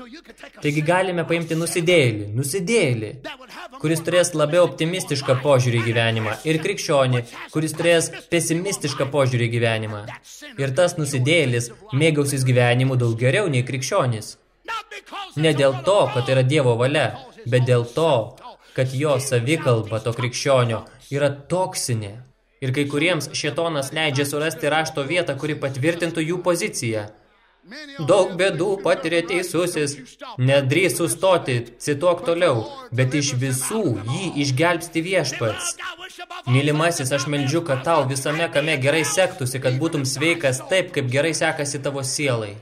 Taigi galime paimti nusidėjėlį, nusidėjėlį, kuris turės labiau optimistišką požiūrį į gyvenimą, ir krikščionį, kuris turės pesimistišką požiūrį į gyvenimą. Ir tas nusidėjėlis mėgausis gyvenimu daug geriau nei krikščionis. Ne dėl to, kad yra Dievo valia, bet dėl to, kad jo savikalba to krikščionio yra toksinė. Ir kai kuriems šetonas leidžia surasti rašto vietą, kuri patvirtintų jų poziciją. Daug bėdų patiria teisusis, nedrys sustoti, cituok toliau, bet iš visų jį išgelbsti viešpats. Mylimasis, aš meldžiu, kad tau visame kame gerai sektųsi, kad būtum sveikas taip, kaip gerai sekasi tavo sielai.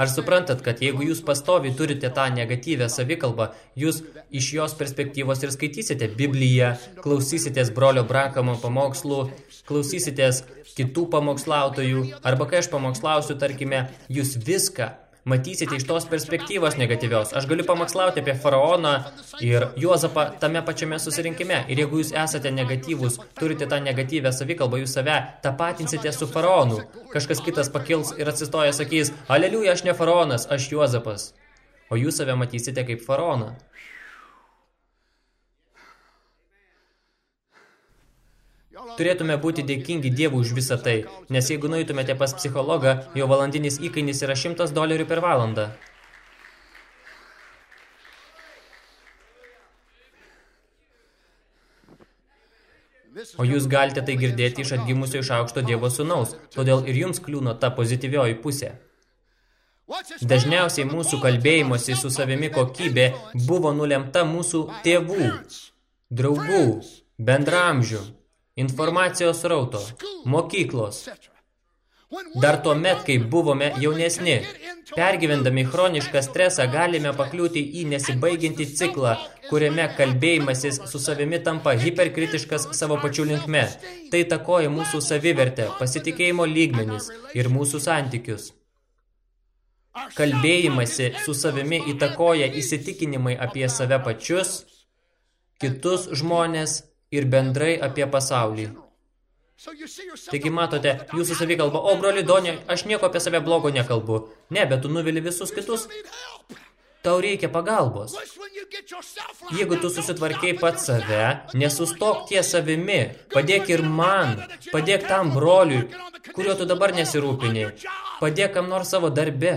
Ar suprantat, kad jeigu jūs pastoviai turite tą negatyvę savikalbą, jūs iš jos perspektyvos ir skaitysite Bibliją, klausysitės brolio Brakamo pamokslų, klausysitės kitų pamokslautojų, arba kai aš pamokslausiu, tarkime, jūs viską matysite iš tos perspektyvos negatyvios. Aš galiu pamokslauti apie faraoną ir Juozapą tame pačiame susirinkime. Ir jeigu jūs esate negatyvus, turite tą negatyvę savikalbą, jūs save tapatinsite su faraonu. Kažkas kitas pakils ir atsistoja sakys, aleliuja, aš ne faraonas, aš Juozapas. O jūs save matysite kaip faraoną. Turėtume būti dėkingi Dievui už visą tai, nes jeigu nueitumėte pas psichologą, jo valandinis įkainis yra 100 dolerių per valandą. O jūs galite tai girdėti iš atgimusio iš aukšto Dievo sūnaus, todėl ir jums kliūna ta pozityvioji pusė. Dažniausiai mūsų kalbėjimosi su savimi kokybė buvo nulemta mūsų tėvų, draugų, bendramžių, informacijos rauto, mokyklos. Dar tuo met, kai buvome jaunesni, pergyvendami chronišką stresą galime pakliūti į nesibaigiantį ciklą, kuriame kalbėjimasis su savimi tampa hiperkritiškas savo pačių linkme. Tai takoja mūsų savivertę, pasitikėjimo lygmenis ir mūsų santykius. Kalbėjimasi su savimi įtakoja įsitikinimai apie save pačius, kitus žmonės ir bendrai apie pasaulį. Taigi matote, jūsų savikalba, o broli Donė, aš nieko apie save blogo nekalbu. Ne, bet tu nuvili visus kitus. Tau reikia pagalbos. Jeigu tu susitvarkiai pat save, nesustok ties savimi, padėk ir man, padėk tam broliui, kurio tu dabar nesirūpini, padėk kam nors savo darbe.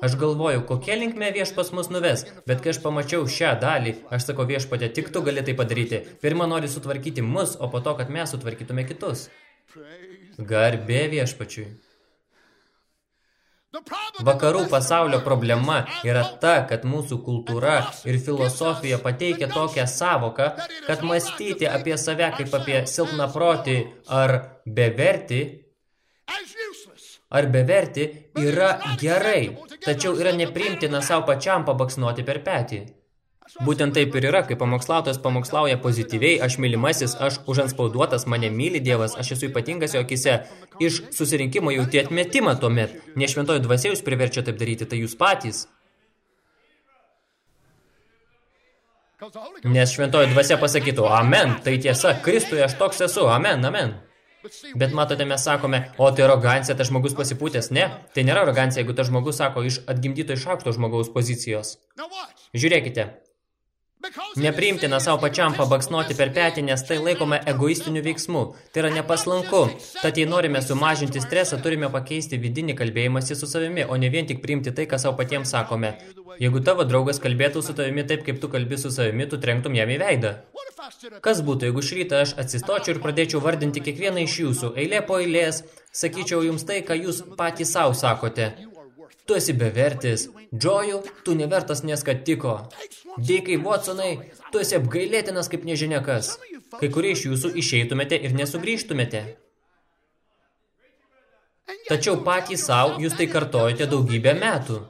Aš galvoju, kokie linkme viešpas mus nuves, bet kai aš pamačiau šią dalį, aš sakau viešpatė, tik tu gali tai padaryti. Pirma nori sutvarkyti mus, o po to, kad mes sutvarkytume kitus. Garbė viešpačiui. Vakarų pasaulio problema yra ta, kad mūsų kultūra ir filosofija pateikia tokią savoką, kad mąstyti apie save kaip apie silpną protį ar bevertį, ar bevertį yra gerai, tačiau yra nepriimtina savo pačiam pabaksnuoti per petį. Būtent taip ir yra, kai pamokslautojas pamokslauja pozityviai, aš mylimasis, aš užanspauduotas, mane myli Dievas, aš esu ypatingas jo akise. Iš susirinkimo jauti atmetimą tuomet. Ne šventoji dvasia jūs priverčia taip daryti, tai jūs patys. Nes šventoji dvasia pasakytų, amen, tai tiesa, Kristuje aš toks esu, amen, amen. Bet matote, mes sakome, o tai arogancija, tas žmogus pasipūtęs. Ne, tai nėra arogancija, jeigu tas žmogus sako iš atgimdyto iš aukšto žmogaus pozicijos. Žiūrėkite, Nepriimtina savo pačiam pabaksnuoti per petį, nes tai laikome egoistiniu veiksmu. Tai yra nepaslanku. Tad jei norime sumažinti stresą, turime pakeisti vidinį kalbėjimąsi su savimi, o ne vien tik priimti tai, ką savo patiems sakome. Jeigu tavo draugas kalbėtų su tavimi taip, kaip tu kalbi su savimi, tu trenktum jam į veidą. Kas būtų, jeigu šrytą aš atsistočiau ir pradėčiau vardinti kiekvieną iš jūsų, eilė po eilės, sakyčiau jums tai, ką jūs patys savo sakote. Tu esi bevertis. Džoju, tu nevertas neskatiko. Deikai Watsonai, tu esi apgailėtinas kaip nežinia kas. Kai kurie iš jūsų išeitumėte ir nesugrįžtumėte. Tačiau patys savo jūs tai kartojate daugybę metų.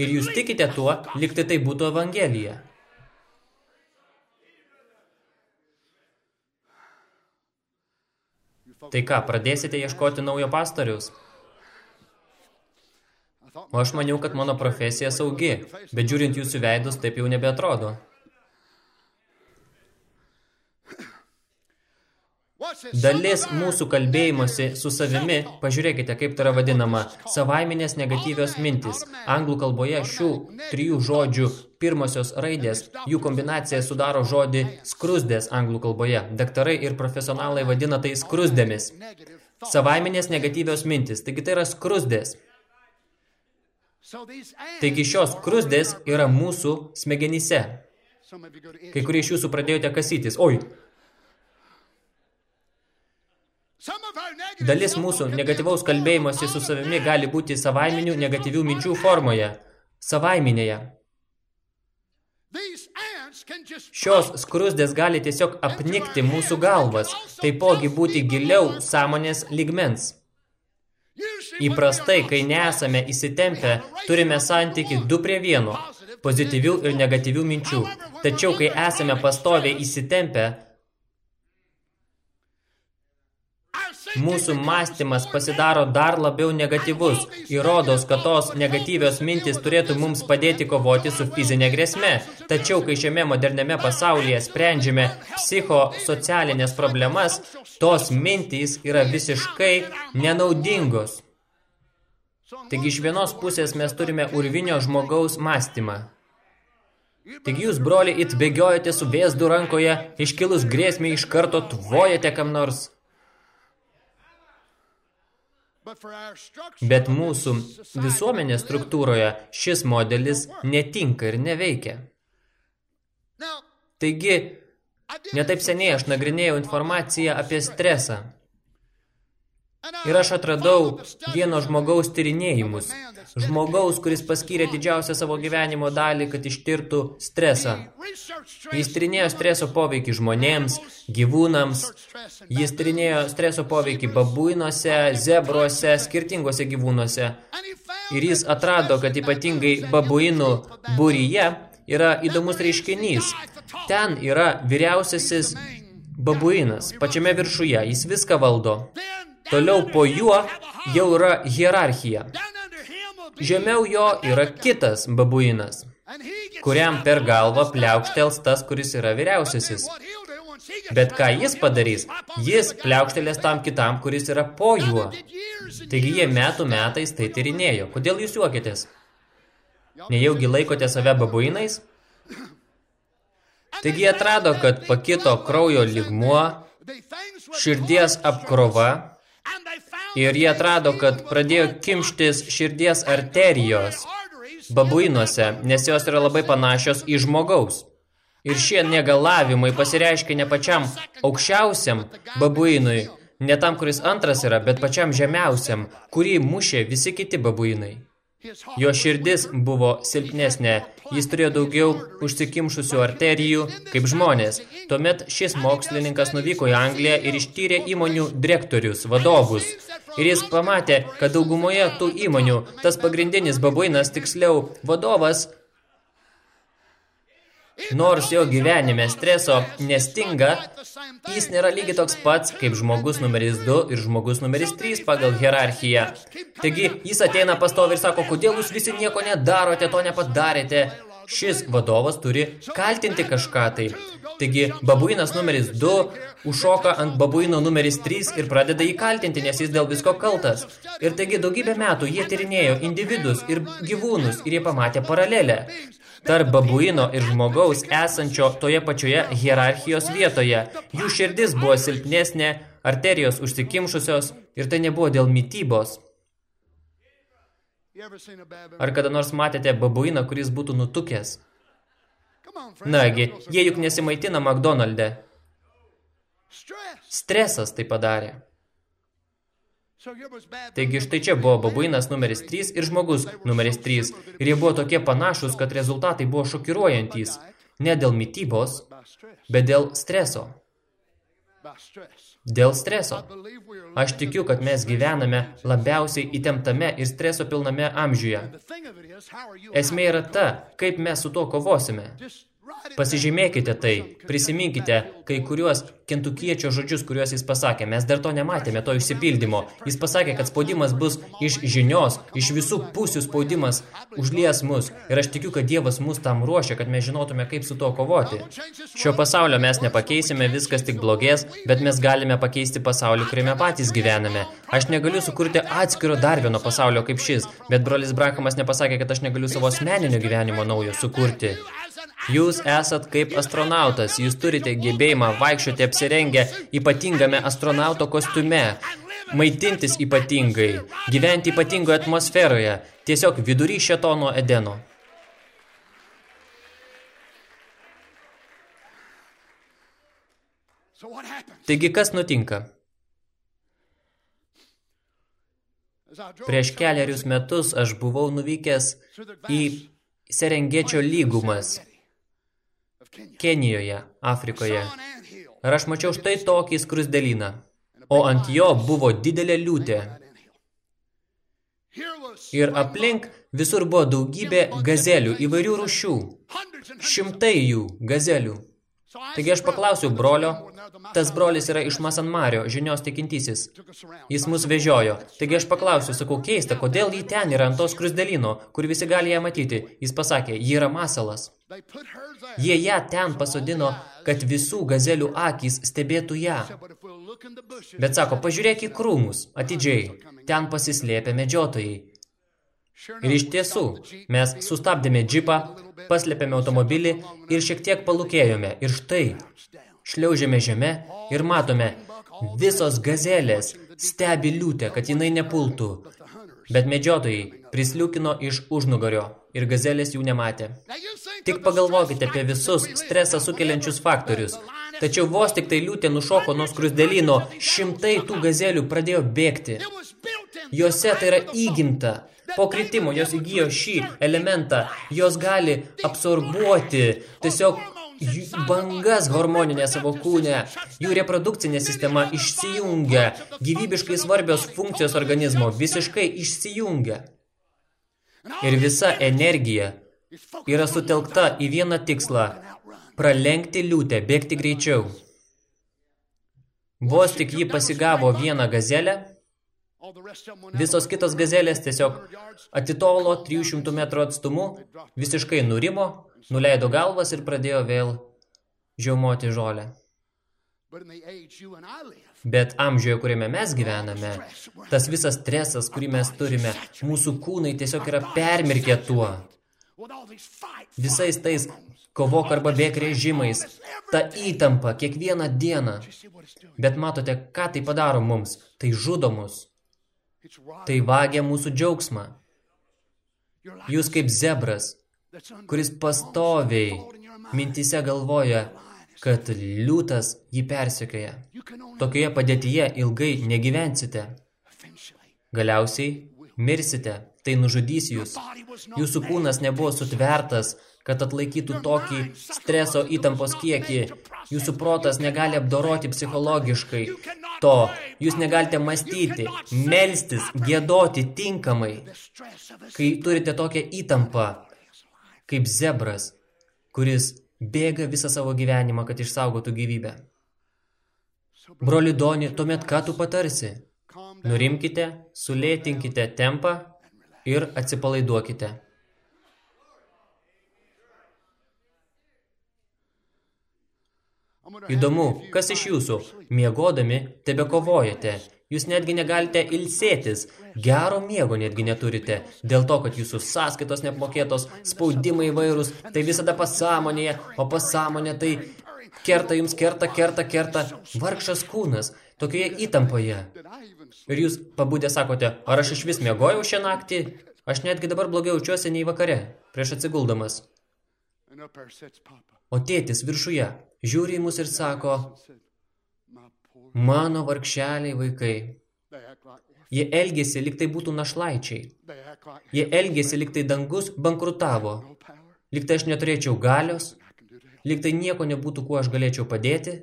Ir jūs tikite tuo, liktai tai būtų evangelija. Tai ką, pradėsite ieškoti naujo pastoriaus? O aš maniau, kad mano profesija saugi, bet žiūrint jūsų veidus, taip jau nebeatrodo. Dalis mūsų kalbėjimosi su savimi, pažiūrėkite, kaip tai yra vadinama, savaiminės negatyvios mintis. Anglų kalboje šių trijų žodžių pirmosios raidės, jų kombinacija sudaro žodį skrusdės anglų kalboje. Daktarai ir profesionalai vadina tai skrusdėmis. Savaiminės negatyvios mintis, taigi tai yra skrusdės. Taigi šios krusdės yra mūsų smegenyse. Kai kurie iš jūsų pradėjote kasytis. Oi! Dalis mūsų negatyvaus kalbėjimosi su savimi gali būti savaiminių negatyvių minčių formoje. Savaiminėje. Šios skrusdės gali tiesiog apnikti mūsų galvas, taipogi būti giliau sąmonės ligmens. Įprastai, kai nesame įsitempę, turime santykį du prie vieno, pozityvių ir negatyvių minčių. Tačiau, kai esame pastoviai įsitempę, mūsų mąstymas pasidaro dar labiau negatyvus. Įrodos, kad tos negatyvios mintis turėtų mums padėti kovoti su fizinė grėsme. Tačiau, kai šiame moderniame pasaulyje sprendžiame psichosocialinės problemas, tos mintys yra visiškai nenaudingos. Taigi iš vienos pusės mes turime urvinio žmogaus mąstymą. Taigi jūs, broliai, it bėgiojate su vėzdu rankoje, iškilus grėsmė iš karto tvojate kam nors. Bet mūsų visuomenės struktūroje šis modelis netinka ir neveikia. Taigi, netaip seniai aš nagrinėjau informaciją apie stresą. Ir aš atradau vieno žmogaus tyrinėjimus. Žmogaus, kuris paskyrė didžiausią savo gyvenimo dalį, kad ištirtų stresą. Jis tyrinėjo streso poveikį žmonėms, gyvūnams. Jis tyrinėjo streso poveikį babuinuose, zebruose, skirtinguose gyvūnuose. Ir jis atrado, kad ypatingai babuinų būryje yra įdomus reiškinys. Ten yra vyriausiasis babuinas, pačiame viršuje. Jis viską valdo. Toliau po juo jau yra hierarchija. Žemiau jo yra kitas babuinas. kuriam per galvą pliaukštels tas, kuris yra vyriausiasis. Bet ką jis padarys? Jis pliaukštelės tam kitam, kuris yra po juo. Taigi jie metų metais tai tyrinėjo. Kodėl jūs juokitės? Nejaugi laikote save babuinais? Taigi atrado, kad pakito kraujo ligmuo, širdies apkrova ir jie atrado, kad pradėjo kimštis širdies arterijos babuinuose, nes jos yra labai panašios į žmogaus. Ir šie negalavimai pasireiškia ne pačiam aukščiausiam babuinui, ne tam, kuris antras yra, bet pačiam žemiausiam, kurį mušė visi kiti babuinai. Jo širdis buvo silpnesnė, jis turėjo daugiau užsikimšusių arterijų kaip žmonės. Tuomet šis mokslininkas nuvyko į Angliją ir ištyrė įmonių direktorius, vadovus. Ir jis pamatė, kad daugumoje tų įmonių tas pagrindinis babuinas, tiksliau vadovas, Nors jo gyvenime streso nestinga, jis nėra lygiai toks pats kaip žmogus numeris 2 ir žmogus numeris 3 pagal hierarchiją. Taigi jis ateina pastovi ir sako, kodėl jūs visi nieko nedarote, to nepadarėte. Šis vadovas turi kaltinti kažką tai. Taigi babuinas numeris 2 užšoka ant babuino numeris 3 ir pradeda jį kaltinti, nes jis dėl visko kaltas. Ir taigi daugybę metų jie tyrinėjo individus ir gyvūnus ir jie pamatė paralelę tarp babuino ir žmogaus esančio toje pačioje hierarchijos vietoje. Jų širdis buvo silpnesnė, arterijos užsikimšusios ir tai nebuvo dėl mytybos. Ar kada nors matėte babuiną, kuris būtų nutukęs? Nagi, jie juk nesimaitina McDonald'e. Stresas tai padarė. Taigi štai čia buvo babuinas numeris 3 ir žmogus numeris 3. Ir jie buvo tokie panašus, kad rezultatai buvo šokiruojantys. Ne dėl mytybos, bet dėl streso. Dėl streso. Aš tikiu, kad mes gyvename labiausiai įtemptame ir streso pilname amžiuje. Esmė yra ta, kaip mes su to kovosime. Pasižymėkite tai, prisiminkite kai kuriuos kentukiečio žodžius, kuriuos jis pasakė. Mes dar to nematėme, to išsipildymo. Jis pasakė, kad spaudimas bus iš žinios, iš visų pusių spaudimas užlies mus. Ir aš tikiu, kad Dievas mus tam ruošia, kad mes žinotume, kaip su to kovoti. Šio pasaulio mes nepakeisime, viskas tik blogės, bet mes galime pakeisti pasaulį, kuriame patys gyvename. Aš negaliu sukurti atskiro dar vieno pasaulio kaip šis, bet brolis Brakamas nepasakė, kad aš negaliu savo asmeninio gyvenimo naujo sukurti. Jūs esat kaip astronautas, jūs turite gebėjimą vaikščioti apsirengę ypatingame astronauto kostiume, maitintis ypatingai, gyventi ypatingoje atmosferoje, tiesiog vidury šetono Edeno. Taigi, kas nutinka? Prieš keliarius metus aš buvau nuvykęs į Serengečio lygumas – Kenijoje, Afrikoje. Ir aš mačiau štai tokį skrusdelyną, o ant jo buvo didelė liūtė. Ir aplink visur buvo daugybė gazelių, įvairių rūšių, šimtai jų gazelių. Taigi aš paklausiau brolio, tas brolis yra iš Masanmario, žinios tikintysis. Jis mus vežiojo. Taigi aš paklausiau, sakau, keista, kodėl jį ten yra ant tos krusdelino, kur visi gali ją matyti. Jis pasakė, ji yra masalas. Jie ją ten pasodino, kad visų gazelių akys stebėtų ją. Bet sako, pažiūrėk į krūmus, atidžiai, ten pasislėpė medžiotojai. Ir iš tiesų, mes sustabdėme džipą, paslėpėme automobilį ir šiek tiek palūkėjome. Ir štai, šliaužėme žeme ir matome, visos gazelės stebi liūtę, kad jinai nepultų. Bet medžiotojai prisliukino iš užnugario ir gazelės jų nematė. Tik pagalvokite apie visus stresą sukeliančius faktorius. Tačiau vos tik tai liūtė nušoko nuo skrusdelino, šimtai tų gazelių pradėjo bėgti. Jose tai yra įgimta. Po kritimo jos įgyjo šį elementą. Jos gali absorbuoti tiesiog bangas hormoninė savo kūne. Jų reprodukcinė sistema išsijungia. Gyvybiškai svarbios funkcijos organizmo visiškai išsijungia. Ir visa energija yra sutelkta į vieną tikslą – pralenkti liūtę, bėgti greičiau. Vos tik ji pasigavo vieną gazelę, Visos kitos gazelės tiesiog atitolo 300 metrų atstumu, visiškai nurimo, nuleido galvas ir pradėjo vėl žiaumoti žolę. Bet amžiuje, kuriame mes gyvename, tas visas stresas, kurį mes turime, mūsų kūnai tiesiog yra permirkę tuo. Visais tais kovok arba bėk režimais, ta įtampa kiekvieną dieną. Bet matote, ką tai padaro mums? Tai žudo mus. Tai vagia mūsų džiaugsmą. Jūs kaip zebras, kuris pastoviai mintise galvoja, kad liūtas jį persekioja. Tokioje padėtyje ilgai negyvensite. Galiausiai mirsite, tai nužudys jūs. Jūsų kūnas nebuvo sutvertas, kad atlaikytų tokį streso įtampos kiekį. Jūsų protas negali apdoroti psichologiškai to. Jūs negalite mąstyti, melstis, gėdoti tinkamai, kai turite tokią įtampą, kaip zebras, kuris bėga visą savo gyvenimą, kad išsaugotų gyvybę. Broli Doni, tuomet ką tu patarsi? Nurimkite, sulėtinkite tempą ir atsipalaiduokite. Įdomu, kas iš jūsų, miegodami, tebe kovojate. Jūs netgi negalite ilsėtis, gero miego netgi neturite, dėl to, kad jūsų sąskaitos neapmokėtos, spaudimai vairūs, tai visada pasąmonėje, o pasąmonė tai kerta jums, kerta, kerta, kerta, vargšas kūnas, tokioje įtampoje. Ir jūs pabūdė sakote, ar aš iš vis miegojau šią naktį? Aš netgi dabar blogiau jaučiuosi nei vakare, prieš atsiguldamas. O tėtis viršuje žiūri į mus ir sako, mano vargšeliai vaikai. Jie elgėsi, lyg tai būtų našlaičiai. Jie elgėsi, lyg tai dangus bankrutavo. Lyg tai aš neturėčiau galios. Lyg tai nieko nebūtų, kuo aš galėčiau padėti.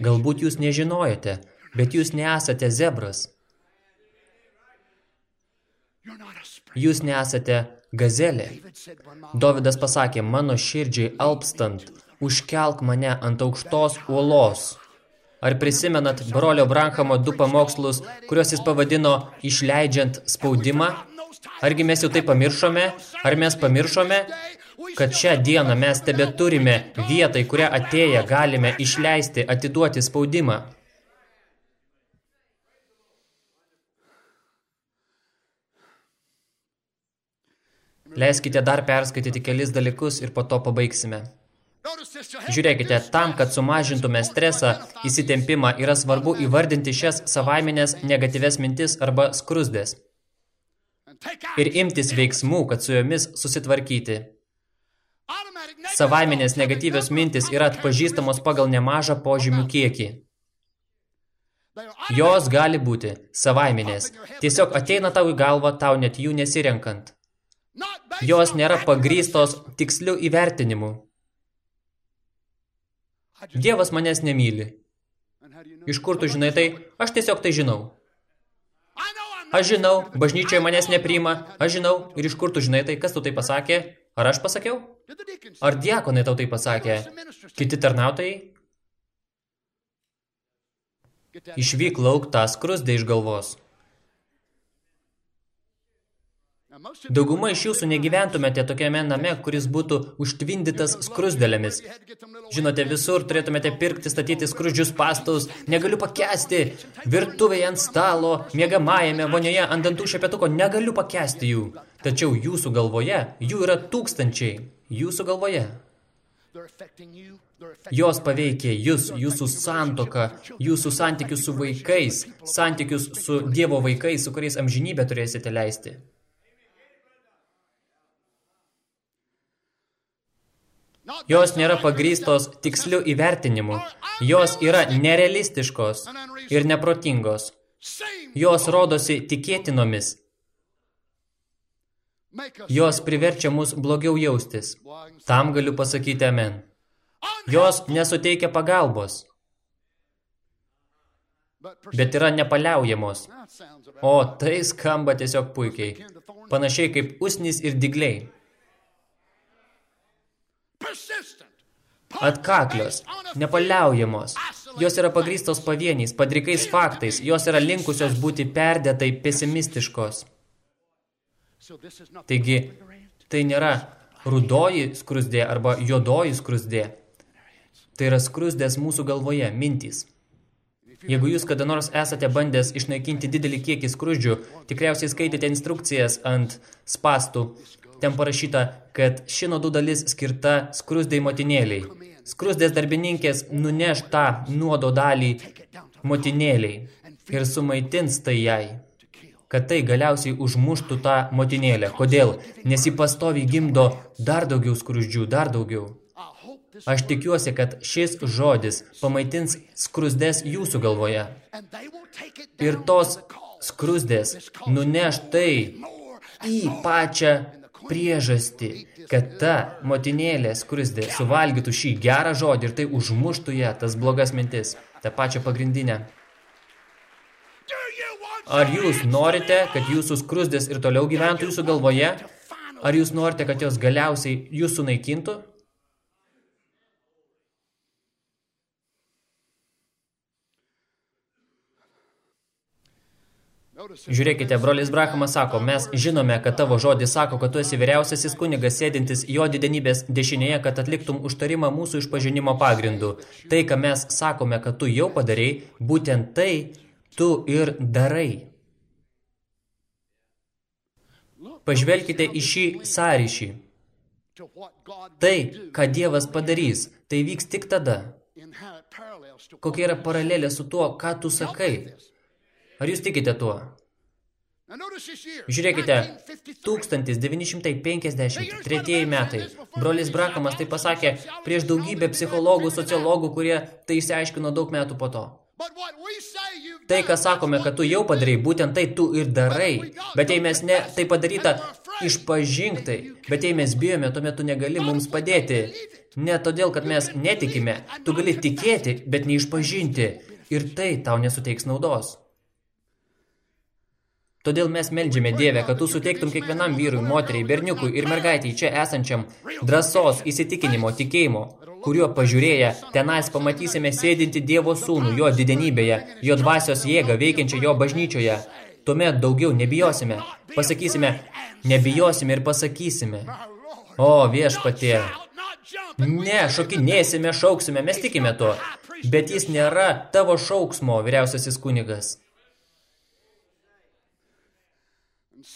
Galbūt jūs nežinojate, bet jūs nesate zebras. Jūs nesate gazelė. Dovydas pasakė, mano širdžiai alpstant, užkelk mane ant aukštos uolos. Ar prisimenat brolio Branhamo du pamokslus, kuriuos jis pavadino išleidžiant spaudimą? Argi mes jau tai pamiršome? Ar mes pamiršome, kad šią dieną mes tebe turime vietą, į kurią atėję galime išleisti, atiduoti spaudimą? Leiskite dar perskaityti kelis dalykus ir po to pabaigsime. Žiūrėkite, tam, kad sumažintume stresą, įsitempimą, yra svarbu įvardinti šias savaiminės negatyves mintis arba skrusdės. Ir imtis veiksmų, kad su jomis susitvarkyti. Savaiminės negatyvios mintis yra atpažįstamos pagal nemažą požymių kiekį. Jos gali būti savaiminės. Tiesiog ateina tau į galvą, tau net jų nesirenkant. Jos nėra pagrystos tiksliu įvertinimu. Dievas manęs nemyli. Iš kur tu žinai tai? Aš tiesiog tai žinau. Aš žinau, bažnyčioje manęs nepriima. Aš žinau, ir iš kur tu žinai tai? Kas tu tai pasakė? Ar aš pasakiau? Ar diakonai tau tai pasakė? Kiti tarnautojai? Išvyk lauk tą skrusdę iš galvos. Dauguma iš jūsų negyventumėte tokiame name, kuris būtų užtvindytas skrusdėlėmis. Žinote, visur turėtumėte pirkti, statyti skrusdžius pastaus. Negaliu pakesti. Virtuvėje ant stalo, miegamajame, vonioje, ant dantų šepetuko. Negaliu pakesti jų. Tačiau jūsų galvoje, jų yra tūkstančiai. Jūsų galvoje. Jos paveikia jūs, jūsų santoką, jūsų santykius su vaikais, santykius su Dievo vaikais, su kuriais amžinybę turėsite leisti. Jos nėra pagrystos tiksliu įvertinimu. Jos yra nerealistiškos ir neprotingos. Jos rodosi tikėtinomis. Jos priverčia mus blogiau jaustis. Tam galiu pasakyti amen. Jos nesuteikia pagalbos. Bet yra nepaliaujamos. O tai skamba tiesiog puikiai. Panašiai kaip usnys ir digliai. Atkaklios, nepaliaujamos, Jos yra pagrystos pavieniais, padrikais faktais, jos yra linkusios būti perdėtai pesimistiškos. Taigi, tai nėra rudoji skrusdė arba juodoji skrusdė. Tai yra skrusdės mūsų galvoje, mintys. Jeigu jūs kada nors esate bandęs išnaikinti didelį kiekį skrudžių, tikriausiai skaitėte instrukcijas ant spastų. Ten parašyta, kad ši nuodų dalis skirta skrusdai motinėliai. Skrusdės darbininkės nuneš tą nuodo dalį motinėliai ir sumaitins tai jai, kad tai galiausiai užmuštų tą motinėlę. Kodėl? Nes ji pastoviai gimdo dar daugiau skrusdžių, dar daugiau. Aš tikiuosi, kad šis žodis pamaitins skrusdės jūsų galvoje. Ir tos skrusdės nuneš tai į pačią priežastį, kad ta motinėlė skrusdė suvalgytų šį gerą žodį ir tai užmuštų ją, tas blogas mintis, tą pačią pagrindinę. Ar jūs norite, kad jūsų skrusdės ir toliau gyventų jūsų galvoje? Ar jūs norite, kad jos galiausiai jūs sunaikintų? Žiūrėkite, brolis Brahamas sako, mes žinome, kad tavo žodis sako, kad tu esi vyriausiasis kunigas sėdintis jo didenybės dešinėje, kad atliktum užtarimą mūsų išpažinimo pagrindų. Tai, ką mes sakome, kad tu jau padarei, būtent tai tu ir darai. Pažvelkite į šį sąryšį. Tai, ką Dievas padarys, tai vyks tik tada. Kokia yra paralelė su tuo, ką tu sakai? Ar jūs tikite tuo? Žiūrėkite, 1953 metai. Brolis Brakamas tai pasakė prieš daugybę psichologų, sociologų, kurie tai išsiaiškino daug metų po to. Tai, ką sakome, kad tu jau padarai, būtent tai tu ir darai. Bet jei mes ne, tai padaryta, išpažink tai. Bet jei mes bijome, tuomet tu negali mums padėti. Ne todėl, kad mes netikime. Tu gali tikėti, bet neišpažinti. Ir tai tau nesuteiks naudos. Todėl mes meldžiame Dievę, kad tu suteiktum kiekvienam vyrui, moteriai, berniukui ir mergaitei čia esančiam drąsos, įsitikinimo, tikėjimo, kuriuo pažiūrėję tenais pamatysime sėdinti Dievo sūnų, jo didenybėje, jo dvasios jėgą veikiančią jo bažnyčioje. Tuomet daugiau nebijosime. Pasakysime, nebijosime ir pasakysime. O, viešpatie. Ne, šokinėsime, šauksime, mes tikime to. Bet jis nėra tavo šauksmo, vyriausiasis kunigas.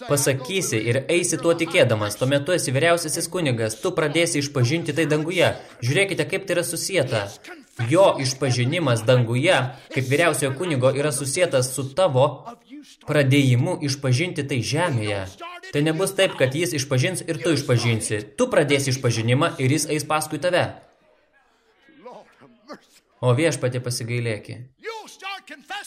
Pasakysi ir eisi tuo tikėdamas, tuomet tu esi vyriausiasis kunigas, tu pradėsi išpažinti tai danguje. Žiūrėkite, kaip tai yra susieta. Jo išpažinimas danguje, kaip vyriausiojo kunigo, yra susietas su tavo pradėjimu išpažinti tai žemėje. Tai nebus taip, kad jis išpažins ir tu išpažinsi. Tu pradėsi išpažinimą ir jis eis paskui tave. O viešpatė pasigailėki.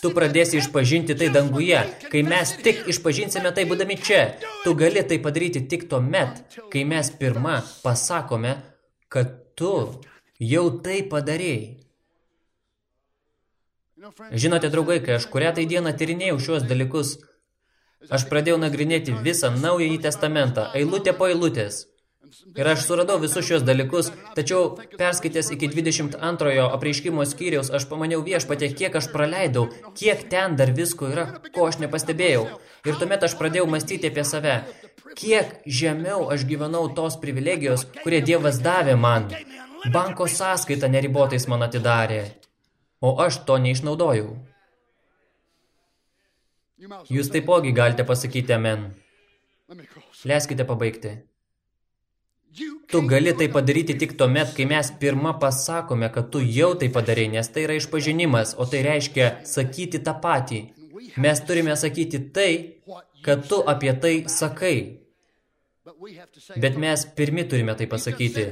Tu pradėsi išpažinti tai danguje, kai mes tik išpažinsime tai būdami čia. Tu gali tai padaryti tik tuo met, kai mes pirma pasakome, kad tu jau tai padarėjai. Žinote, draugai, kai aš kurią tai dieną tyrinėjau šios dalykus, aš pradėjau nagrinėti visą naująjį testamentą, eilutė po eilutės. Ir aš suradau visus šios dalykus, tačiau perskaitęs iki 22 apreiškimo skyriaus, aš pamaniau viešpatė, kiek aš praleidau, kiek ten dar visko yra, ko aš nepastebėjau. Ir tuomet aš pradėjau mąstyti apie save. Kiek žemiau aš gyvenau tos privilegijos, kurie Dievas davė man. Banko sąskaitą neribotais man atidarė, o aš to neišnaudojau. Jūs taipogi galite pasakyti amen. Leiskite pabaigti. Tu gali tai padaryti tik tuomet, kai mes pirma pasakome, kad tu jau tai padarai, nes tai yra išpažinimas, o tai reiškia sakyti tą patį. Mes turime sakyti tai, kad tu apie tai sakai. Bet mes pirmi turime tai pasakyti.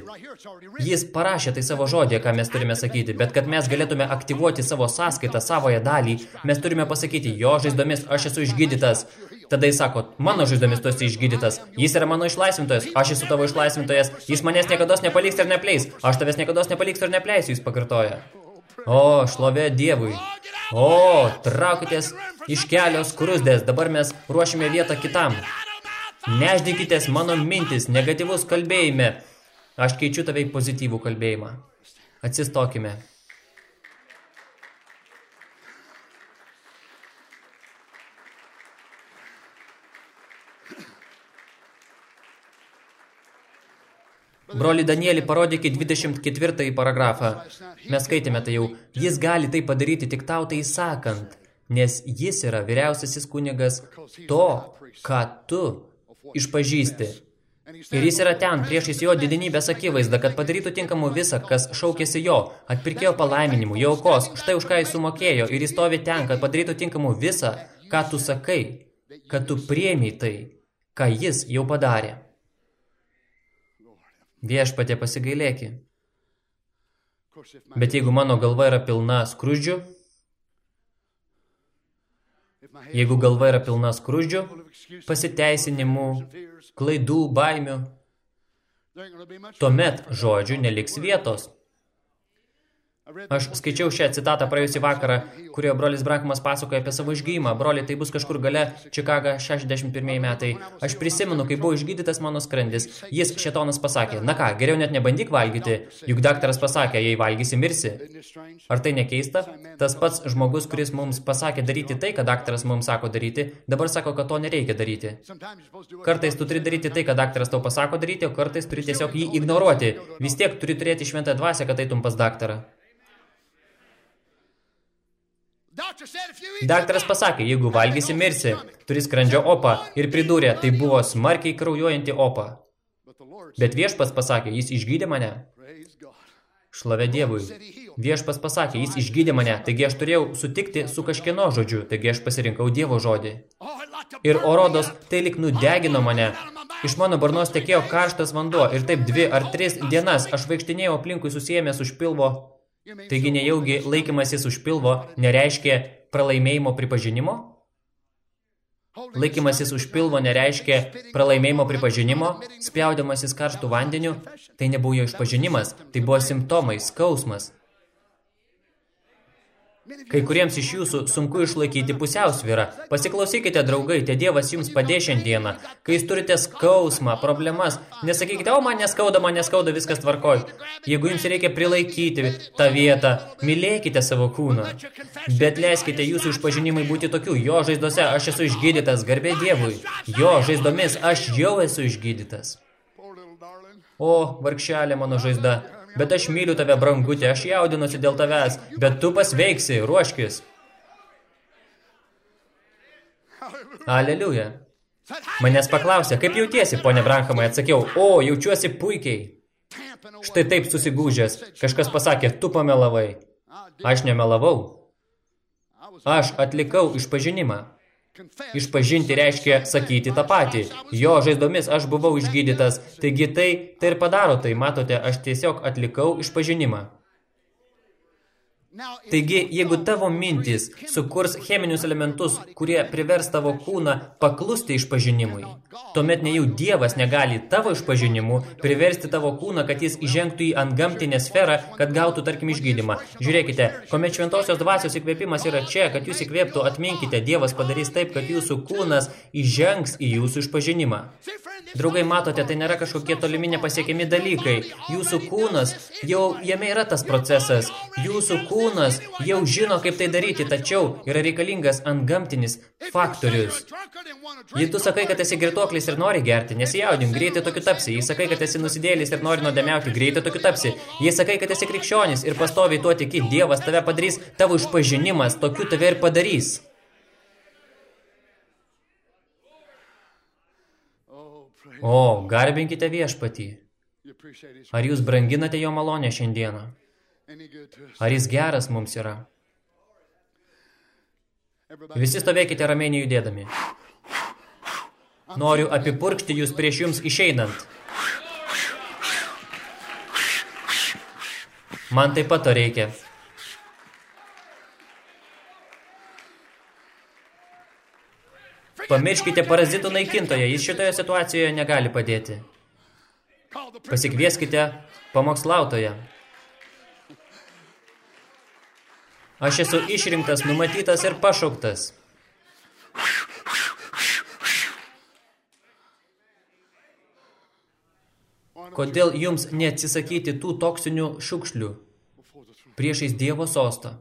Jis parašė tai savo žodį, ką mes turime sakyti, bet kad mes galėtume aktyvuoti savo sąskaitą, savoje dalį, mes turime pasakyti, jo žaizdomis aš esu išgydytas. Tada jis sako, mano žaizdomis tu esi išgydytas, jis yra mano išlaisvintojas, aš esu tavo išlaisvintojas, jis manęs niekados nepaliks ir nepleis, aš tavęs niekados nepaliks ir nepleisiu, jis pakartoja. O, šlovė Dievui. O, traukitės iš kelios krusdės, dabar mes ruošime vietą kitam. Neždykitės mano mintis, negatyvus kalbėjime. Aš keičiu tave į pozityvų kalbėjimą. Atsistokime. Broli Danielį parodykit 24 paragrafą. Mes skaitėme tai jau. Jis gali tai padaryti tik tau tai sakant, nes jis yra vyriausiasis kunigas to, ką tu išpažįsti. Ir jis yra ten, priešais jo didinybės akivaizda, kad padarytų tinkamų visą, kas šaukėsi jo, atpirkėjo palaiminimu, jo aukos, štai už ką jis sumokėjo, ir jis stovi ten, kad padarytų tinkamų visą, ką tu sakai, kad tu priemiai tai, ką jis jau padarė. Viešpatė pasigailėki. Bet jeigu mano galva yra pilna skrūdžių, jeigu galva yra pilna skrūdžių, pasiteisinimų, klaidų, baimių, tuomet žodžių neliks vietos. Aš skaičiau šią citatą praėjusį vakarą, kurioje brolis Brankamas pasakoja apie savo išgyjimą. Broli, tai bus kažkur gale, Čikaga, 61 metai. Aš prisimenu, kai buvo išgydytas mano skrandis. Jis, šetonas, pasakė, na ką, geriau net nebandyk valgyti, juk daktaras pasakė, jei valgysi, mirsi. Ar tai nekeista? Tas pats žmogus, kuris mums pasakė daryti tai, ką daktaras mums sako daryti, dabar sako, kad to nereikia daryti. Kartais tu turi daryti tai, ką daktaras tau pasako daryti, o kartais turi tiesiog jį ignoruoti. Vis tiek turi turėti šventą dvasę, kad eitum pas daktarą. Daktaras pasakė, jeigu valgysi mirsi, turi skrandžio opą ir pridūrė, tai buvo smarkiai kraujuojanti opa. Bet viešpas pasakė, jis išgydė mane. Šlavė Dievui. Viešpas pasakė, jis išgydė mane, taigi aš turėjau sutikti su kažkieno žodžiu, taigi aš pasirinkau Dievo žodį. Ir orodos tai lik nudegino mane. Iš mano barnos tekėjo karštas vanduo ir taip dvi ar tris dienas aš vaikštinėjau aplinkui susijęmęs už pilvo Taigi nejaugi laikymasis už pilvo nereiškia pralaimėjimo pripažinimo? Laikymasis už pilvo nereiškia pralaimėjimo pripažinimo, spjaudimasis karštų vandeniu, tai nebuvo išpažinimas, tai buvo simptomai, skausmas. Kai kuriems iš jūsų sunku išlaikyti pusiausvyrą. Pasiklausykite, draugai, te Dievas jums padės šiandieną. Kai jūs turite skausmą, problemas, nesakykite, o man neskauda, man neskauda, viskas tvarkoj. Jeigu jums reikia prilaikyti tą vietą, mylėkite savo kūną. Bet leiskite jūsų išpažinimai būti tokių. Jo žaizdose aš esu išgydytas, garbė Dievui. Jo žaizdomis aš jau esu išgydytas. O, vargšelė mano žaizda, bet aš myliu tave, brangutė, aš jaudinuosi dėl tavęs, bet tu pasveiksi, ruoškis. Aleliuja. Manęs paklausė, kaip jautiesi, ponė Brankamai, atsakiau, o, jaučiuosi puikiai. Štai taip susigūžęs, kažkas pasakė, tu pamelavai. Aš nemelavau. Aš atlikau išpažinimą. Išpažinti reiškia sakyti tą patį. Jo žaizdomis aš buvau išgydytas, taigi tai, tai ir padaro tai, matote, aš tiesiog atlikau išpažinimą. Taigi, jeigu tavo mintis sukurs cheminius elementus, kurie privers tavo kūną paklusti išpažinimui, tuomet ne jau Dievas negali tavo išpažinimu priversti tavo kūną, kad jis įžengtų į antgamtinę sferą, kad gautų, tarkim, išgydymą. Žiūrėkite, kuomet šventosios dvasios įkvėpimas yra čia, kad jūs įkvėptų, atminkite, Dievas padarys taip, kad jūsų kūnas įžengs į jūsų išpažinimą. Draugai, matote, tai nėra kažkokie tolimi nepasiekiami dalykai. Jūsų kūnas, jau jame yra tas procesas. Jūsų kūnas jau žino, kaip tai daryti, tačiau yra reikalingas antgamtinis faktorius. Jei tu sakai, kad esi girtuoklis ir nori gerti, nesijaudink, greitai tokiu tapsi. Jei sakai, kad esi nusidėlis ir nori nuodėmiauti, greitai tokiu tapsi. Jei sakai, kad esi krikščionis ir pastoviai tuo tiki, Dievas tave padarys, tavo išpažinimas, tokiu tave ir padarys. O, garbinkite viešpatį. Ar jūs branginate jo malonę šiandieną? Ar jis geras mums yra? Visi stovėkite ramiai nejudėdami. Noriu apipurkšti jūs prieš jums išeinant. Man taip pat to reikia. Pamirškite parazitų naikintoją, jis šitoje situacijoje negali padėti. Pasikvieskite pamokslautoją. Aš esu išrinktas, numatytas ir pašauktas. Kodėl jums neatsisakyti tų toksinių šiukšlių priešais Dievo sostą?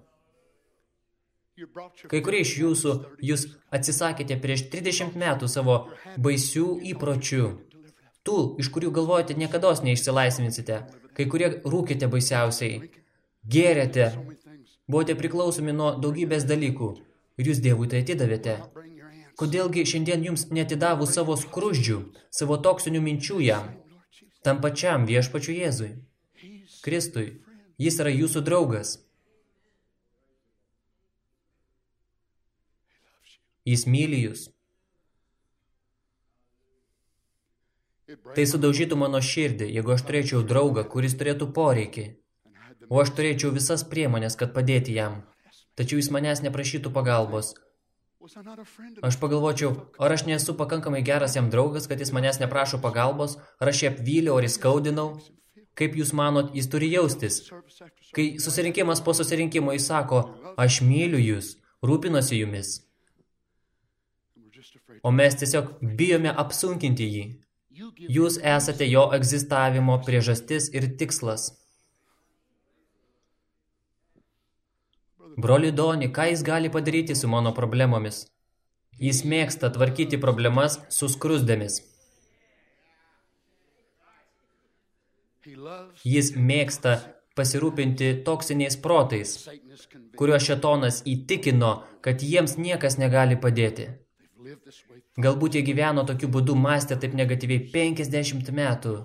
Kai kurie iš jūsų, jūs atsisakėte prieš 30 metų savo baisių įpročių. tų, iš kurių galvojate niekada neišsilaisvinsite. Kai kurie rūkite baisiausiai, gėrėte, buvote priklausomi nuo daugybės dalykų ir jūs Dievui tai atidavėte. Kodėlgi šiandien jums netidavus savo skruždžių, savo toksinių minčių jam, tam pačiam viešpačiu Jėzui, Kristui, jis yra jūsų draugas. Jis myli jūs. Tai sudaužytų mano širdį, jeigu aš turėčiau draugą, kuris turėtų poreikį, o aš turėčiau visas priemonės, kad padėti jam. Tačiau jis manęs neprašytų pagalbos. Aš pagalvočiau, ar aš nesu pakankamai geras jam draugas, kad jis manęs neprašo pagalbos, ar aš jį apvyliau, ar įskaudinau. Kaip jūs manot, jis turi jaustis? Kai susirinkimas po susirinkimo jis sako, aš myliu jūs, rūpinosi jumis. O mes tiesiog bijome apsunkinti jį. Jūs esate jo egzistavimo priežastis ir tikslas. Broli Doni, ką jis gali padaryti su mano problemomis? Jis mėgsta tvarkyti problemas su skrusdėmis. Jis mėgsta pasirūpinti toksiniais protais, kuriuo šetonas įtikino, kad jiems niekas negali padėti. Galbūt jie gyveno tokiu būdu mąstė taip negatyviai 50 metų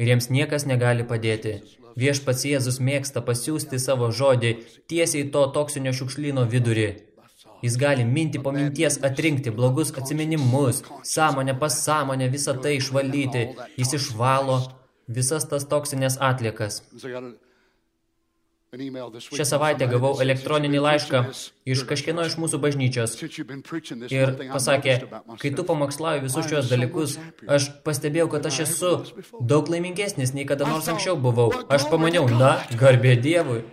ir jiems niekas negali padėti. Viešpats Jėzus mėgsta pasiūsti savo žodį tiesiai to toksinio šiukšlyno vidurį. Jis gali minti po minties atrinkti blogus atsiminimus, sąmonę pas sąmonę, visą tai išvalyti. Jis išvalo visas tas toksinės atliekas. Šią savaitę gavau elektroninį laišką iš kažkieno iš mūsų bažnyčios ir pasakė, kai tu pamokslauji visus šios dalykus, aš pastebėjau, kad aš esu daug laimingesnis, nei kada nors anksčiau buvau. Aš pamaniau, na, garbė Dievui.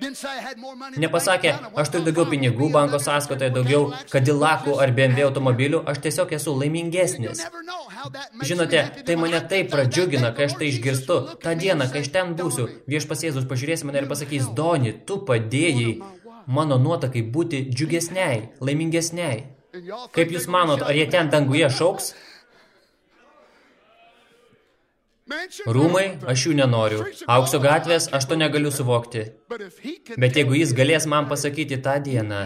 Nepasakė, aš turiu daugiau pinigų banko sąskaitoje, daugiau kadilakų ar BMW automobilių, aš tiesiog esu laimingesnis. Žinote, tai mane taip pradžiugina, kai aš tai išgirstu. Ta diena, kai aš ten būsiu, viešpas Jėzus pažiūrės mane ir pasakys, Doni, tu padėjai mano nuotakai būti džiugesniai, laimingesniai. Kaip jūs manot, ar jie ten danguje šauks? Rūmai, aš jų nenoriu. Aukso gatvės, aš to negaliu suvokti. Bet jeigu jis galės man pasakyti tą dieną,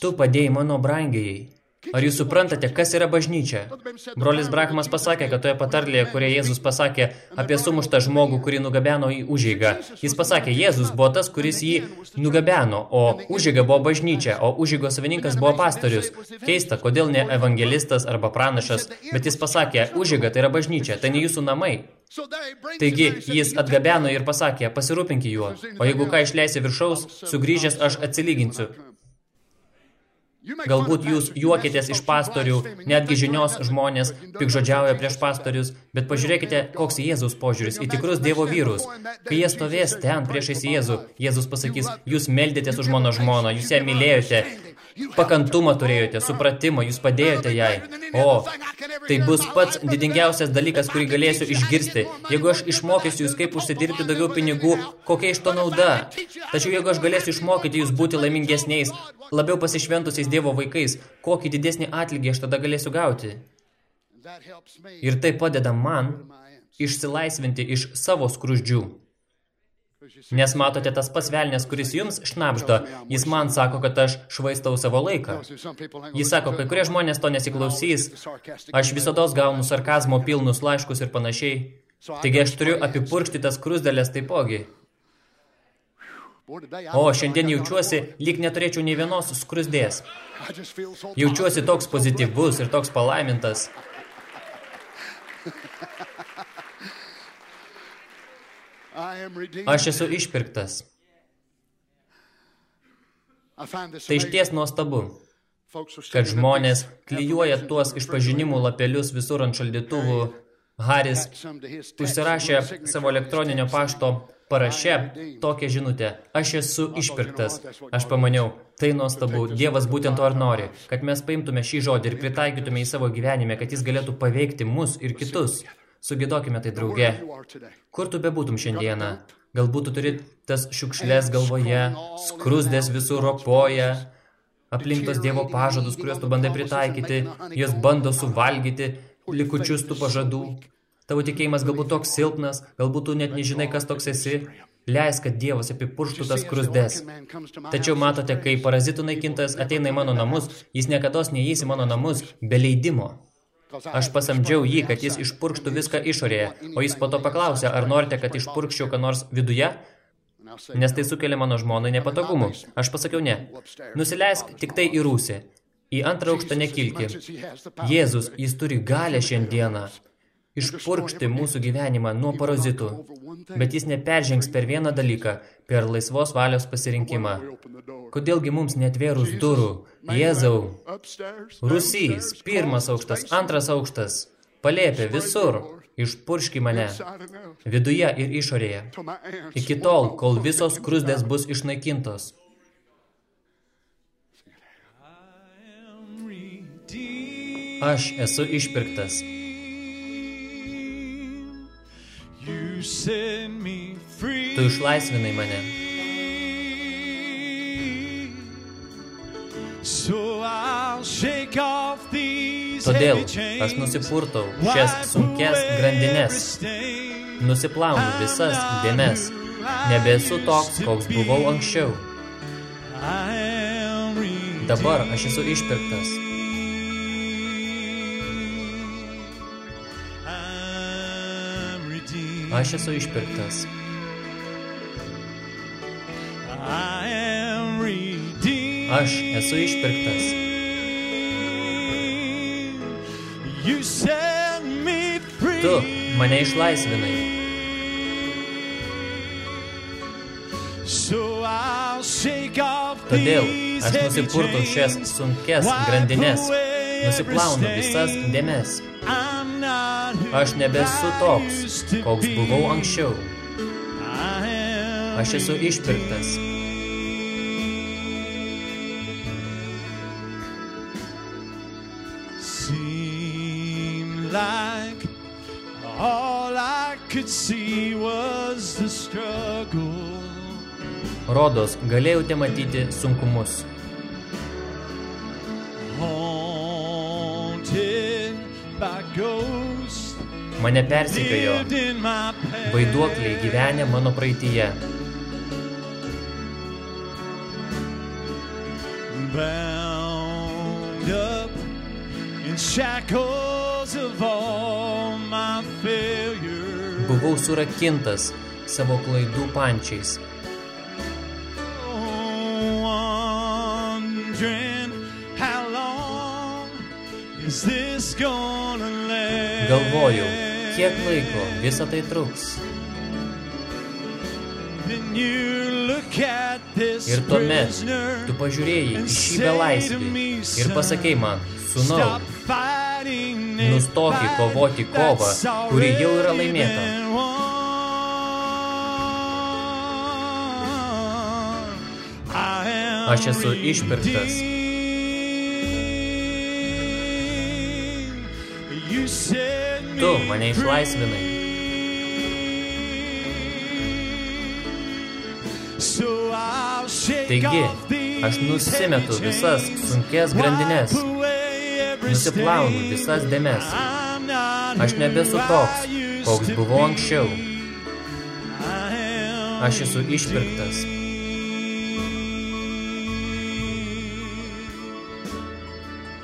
tu padėjai mano brangiai. Ar jūs suprantate, kas yra bažnyčia? Brolis Brahmas pasakė, kad toje patarlėje, kurie Jėzus pasakė apie sumuštą žmogų, kurį nugabeno į užeigą, jis pasakė, Jėzus buvo tas, kuris jį nugabeno, o užeiga buvo bažnyčia, o užeigos savininkas buvo pastorius. Keista, kodėl ne evangelistas arba pranašas, bet jis pasakė, užeiga tai yra bažnyčia, tai ne jūsų namai. Taigi jis atgabeno ir pasakė, pasirūpink juo, o jeigu ką išleisi viršaus, sugrįžęs aš atsilyginsiu. Galbūt jūs juokitės iš pastorių, netgi žinios žmonės pikžodžiauja prieš pastorius, bet pažiūrėkite, koks Jėzus požiūris į tikrus Dievo vyrus. Kai jie stovės ten priešais Jėzų, Jėzus pasakys, jūs meldėtės už mano žmoną, jūs ją mylėjote, pakantumą turėjote, supratimą, jūs padėjote jai. O, tai bus pats didingiausias dalykas, kurį galėsiu išgirsti. Jeigu aš išmokysiu jūs, kaip užsidirbti daugiau pinigų, kokia iš to nauda? Tačiau jeigu aš galėsiu išmokyti jūs būti laimingesniais, labiau pasišventusiais Dievo vaikais, kokį didesnį atlygį aš tada galėsiu gauti? Ir tai padeda man išsilaisvinti iš savo skruždžių. Nes matote tas pats velnės, kuris jums šnapždo, jis man sako, kad aš švaistau savo laiką. Jis sako, kai kurie žmonės to nesiklausys, aš visados gaunu sarkazmo pilnus laiškus ir panašiai. Taigi aš turiu apipurkšti tas krusdelės taipogi. O šiandien jaučiuosi, lyg neturėčiau nei vienos skrusdės. Jaučiuosi toks pozityvus ir toks palaimintas. Aš esu išpirktas. Tai išties nuostabu, kad žmonės klyjuoja tuos išpažinimų lapelius visur ant šaldytuvų. Haris užsirašė savo elektroninio pašto paraše tokią žinutę. Aš esu išpirktas. Aš pamaniau, tai nuostabu. Dievas būtent to ar nori, kad mes paimtume šį žodį ir pritaikytume į savo gyvenime, kad jis galėtų paveikti mus ir kitus. Sugėdokime tai drauge. Kur tu bebūtum šiandieną? Galbūt tu turi tas šiukšlės galvoje, skrusdės visur ropoja, aplink tos Dievo pažadus, kuriuos tu bandai pritaikyti, jos bando suvalgyti likučius tų pažadų. Tavo tikėjimas galbūt toks silpnas, galbūt tu net nežinai, kas toks esi. Leis, kad Dievas apipurštų tas krusdes. Tačiau matote, kai parazitų naikintas ateina į mano namus, jis niekada neįeis į mano namus be leidimo. Aš pasamdžiau jį, kad jis išpurkštų viską išorėje, o jis po to paklausė, ar norite, kad išpurkščiau ką nors viduje? Nes tai sukelia mano žmonai nepatogumų. Aš pasakiau ne. Nusileisk tik tai į rūsį. Į antrą aukštą nekilki. Jėzus, jis turi galę šiandieną išpurkšti mūsų gyvenimą nuo parazitų, bet jis neperžengs per vieną dalyką, per laisvos valios pasirinkimą. Kodėlgi mums netvėrus durų? Jėzau, Rusys, pirmas aukštas, antras aukštas, palėpė visur, išpurški mane, viduje ir išorėje, iki tol, kol visos krusdės bus išnaikintos. Aš esu išpirktas. Tu išlaisvinai mane. Todėl aš nusipurtau šias sunkes grandines, nusiplaunu visas dėmes, nebesu toks, koks buvau anksčiau. Dabar aš esu išpirktas. Aš esu išpirktas. Aš esu išpirktas. Tu mane išlaisvinai. Todėl aš nusipurtau šias sunkes grandines, nusiplaunu visas dėmes. Aš nebesu toks, koks buvau anksčiau. Aš esu išpirktas. like all I could see was the struggle. Rodos, galėjote matyti sunkumus. Mane persikėjo. Vaiduokliai gyvenę mano praeityje. Bound up in shackles of all my failure. Buvau surakintas savo klaidų pančiais. Galvojau, kiek laiko visą tai truks. Ir tuomet tu pažiūrėjai į šį belaisvį ir pasakei man, sunau, nustoki kovoti kovą, kuri jau yra laimėta. Aš esu išpirktas. Tu mane išlaisvinai. Taigi, aš nusimetu visas sunkes grandines, nusiplaunu visas dėmes. Aš nebesu toks, koks buvau anksčiau. Aš esu išpirktas.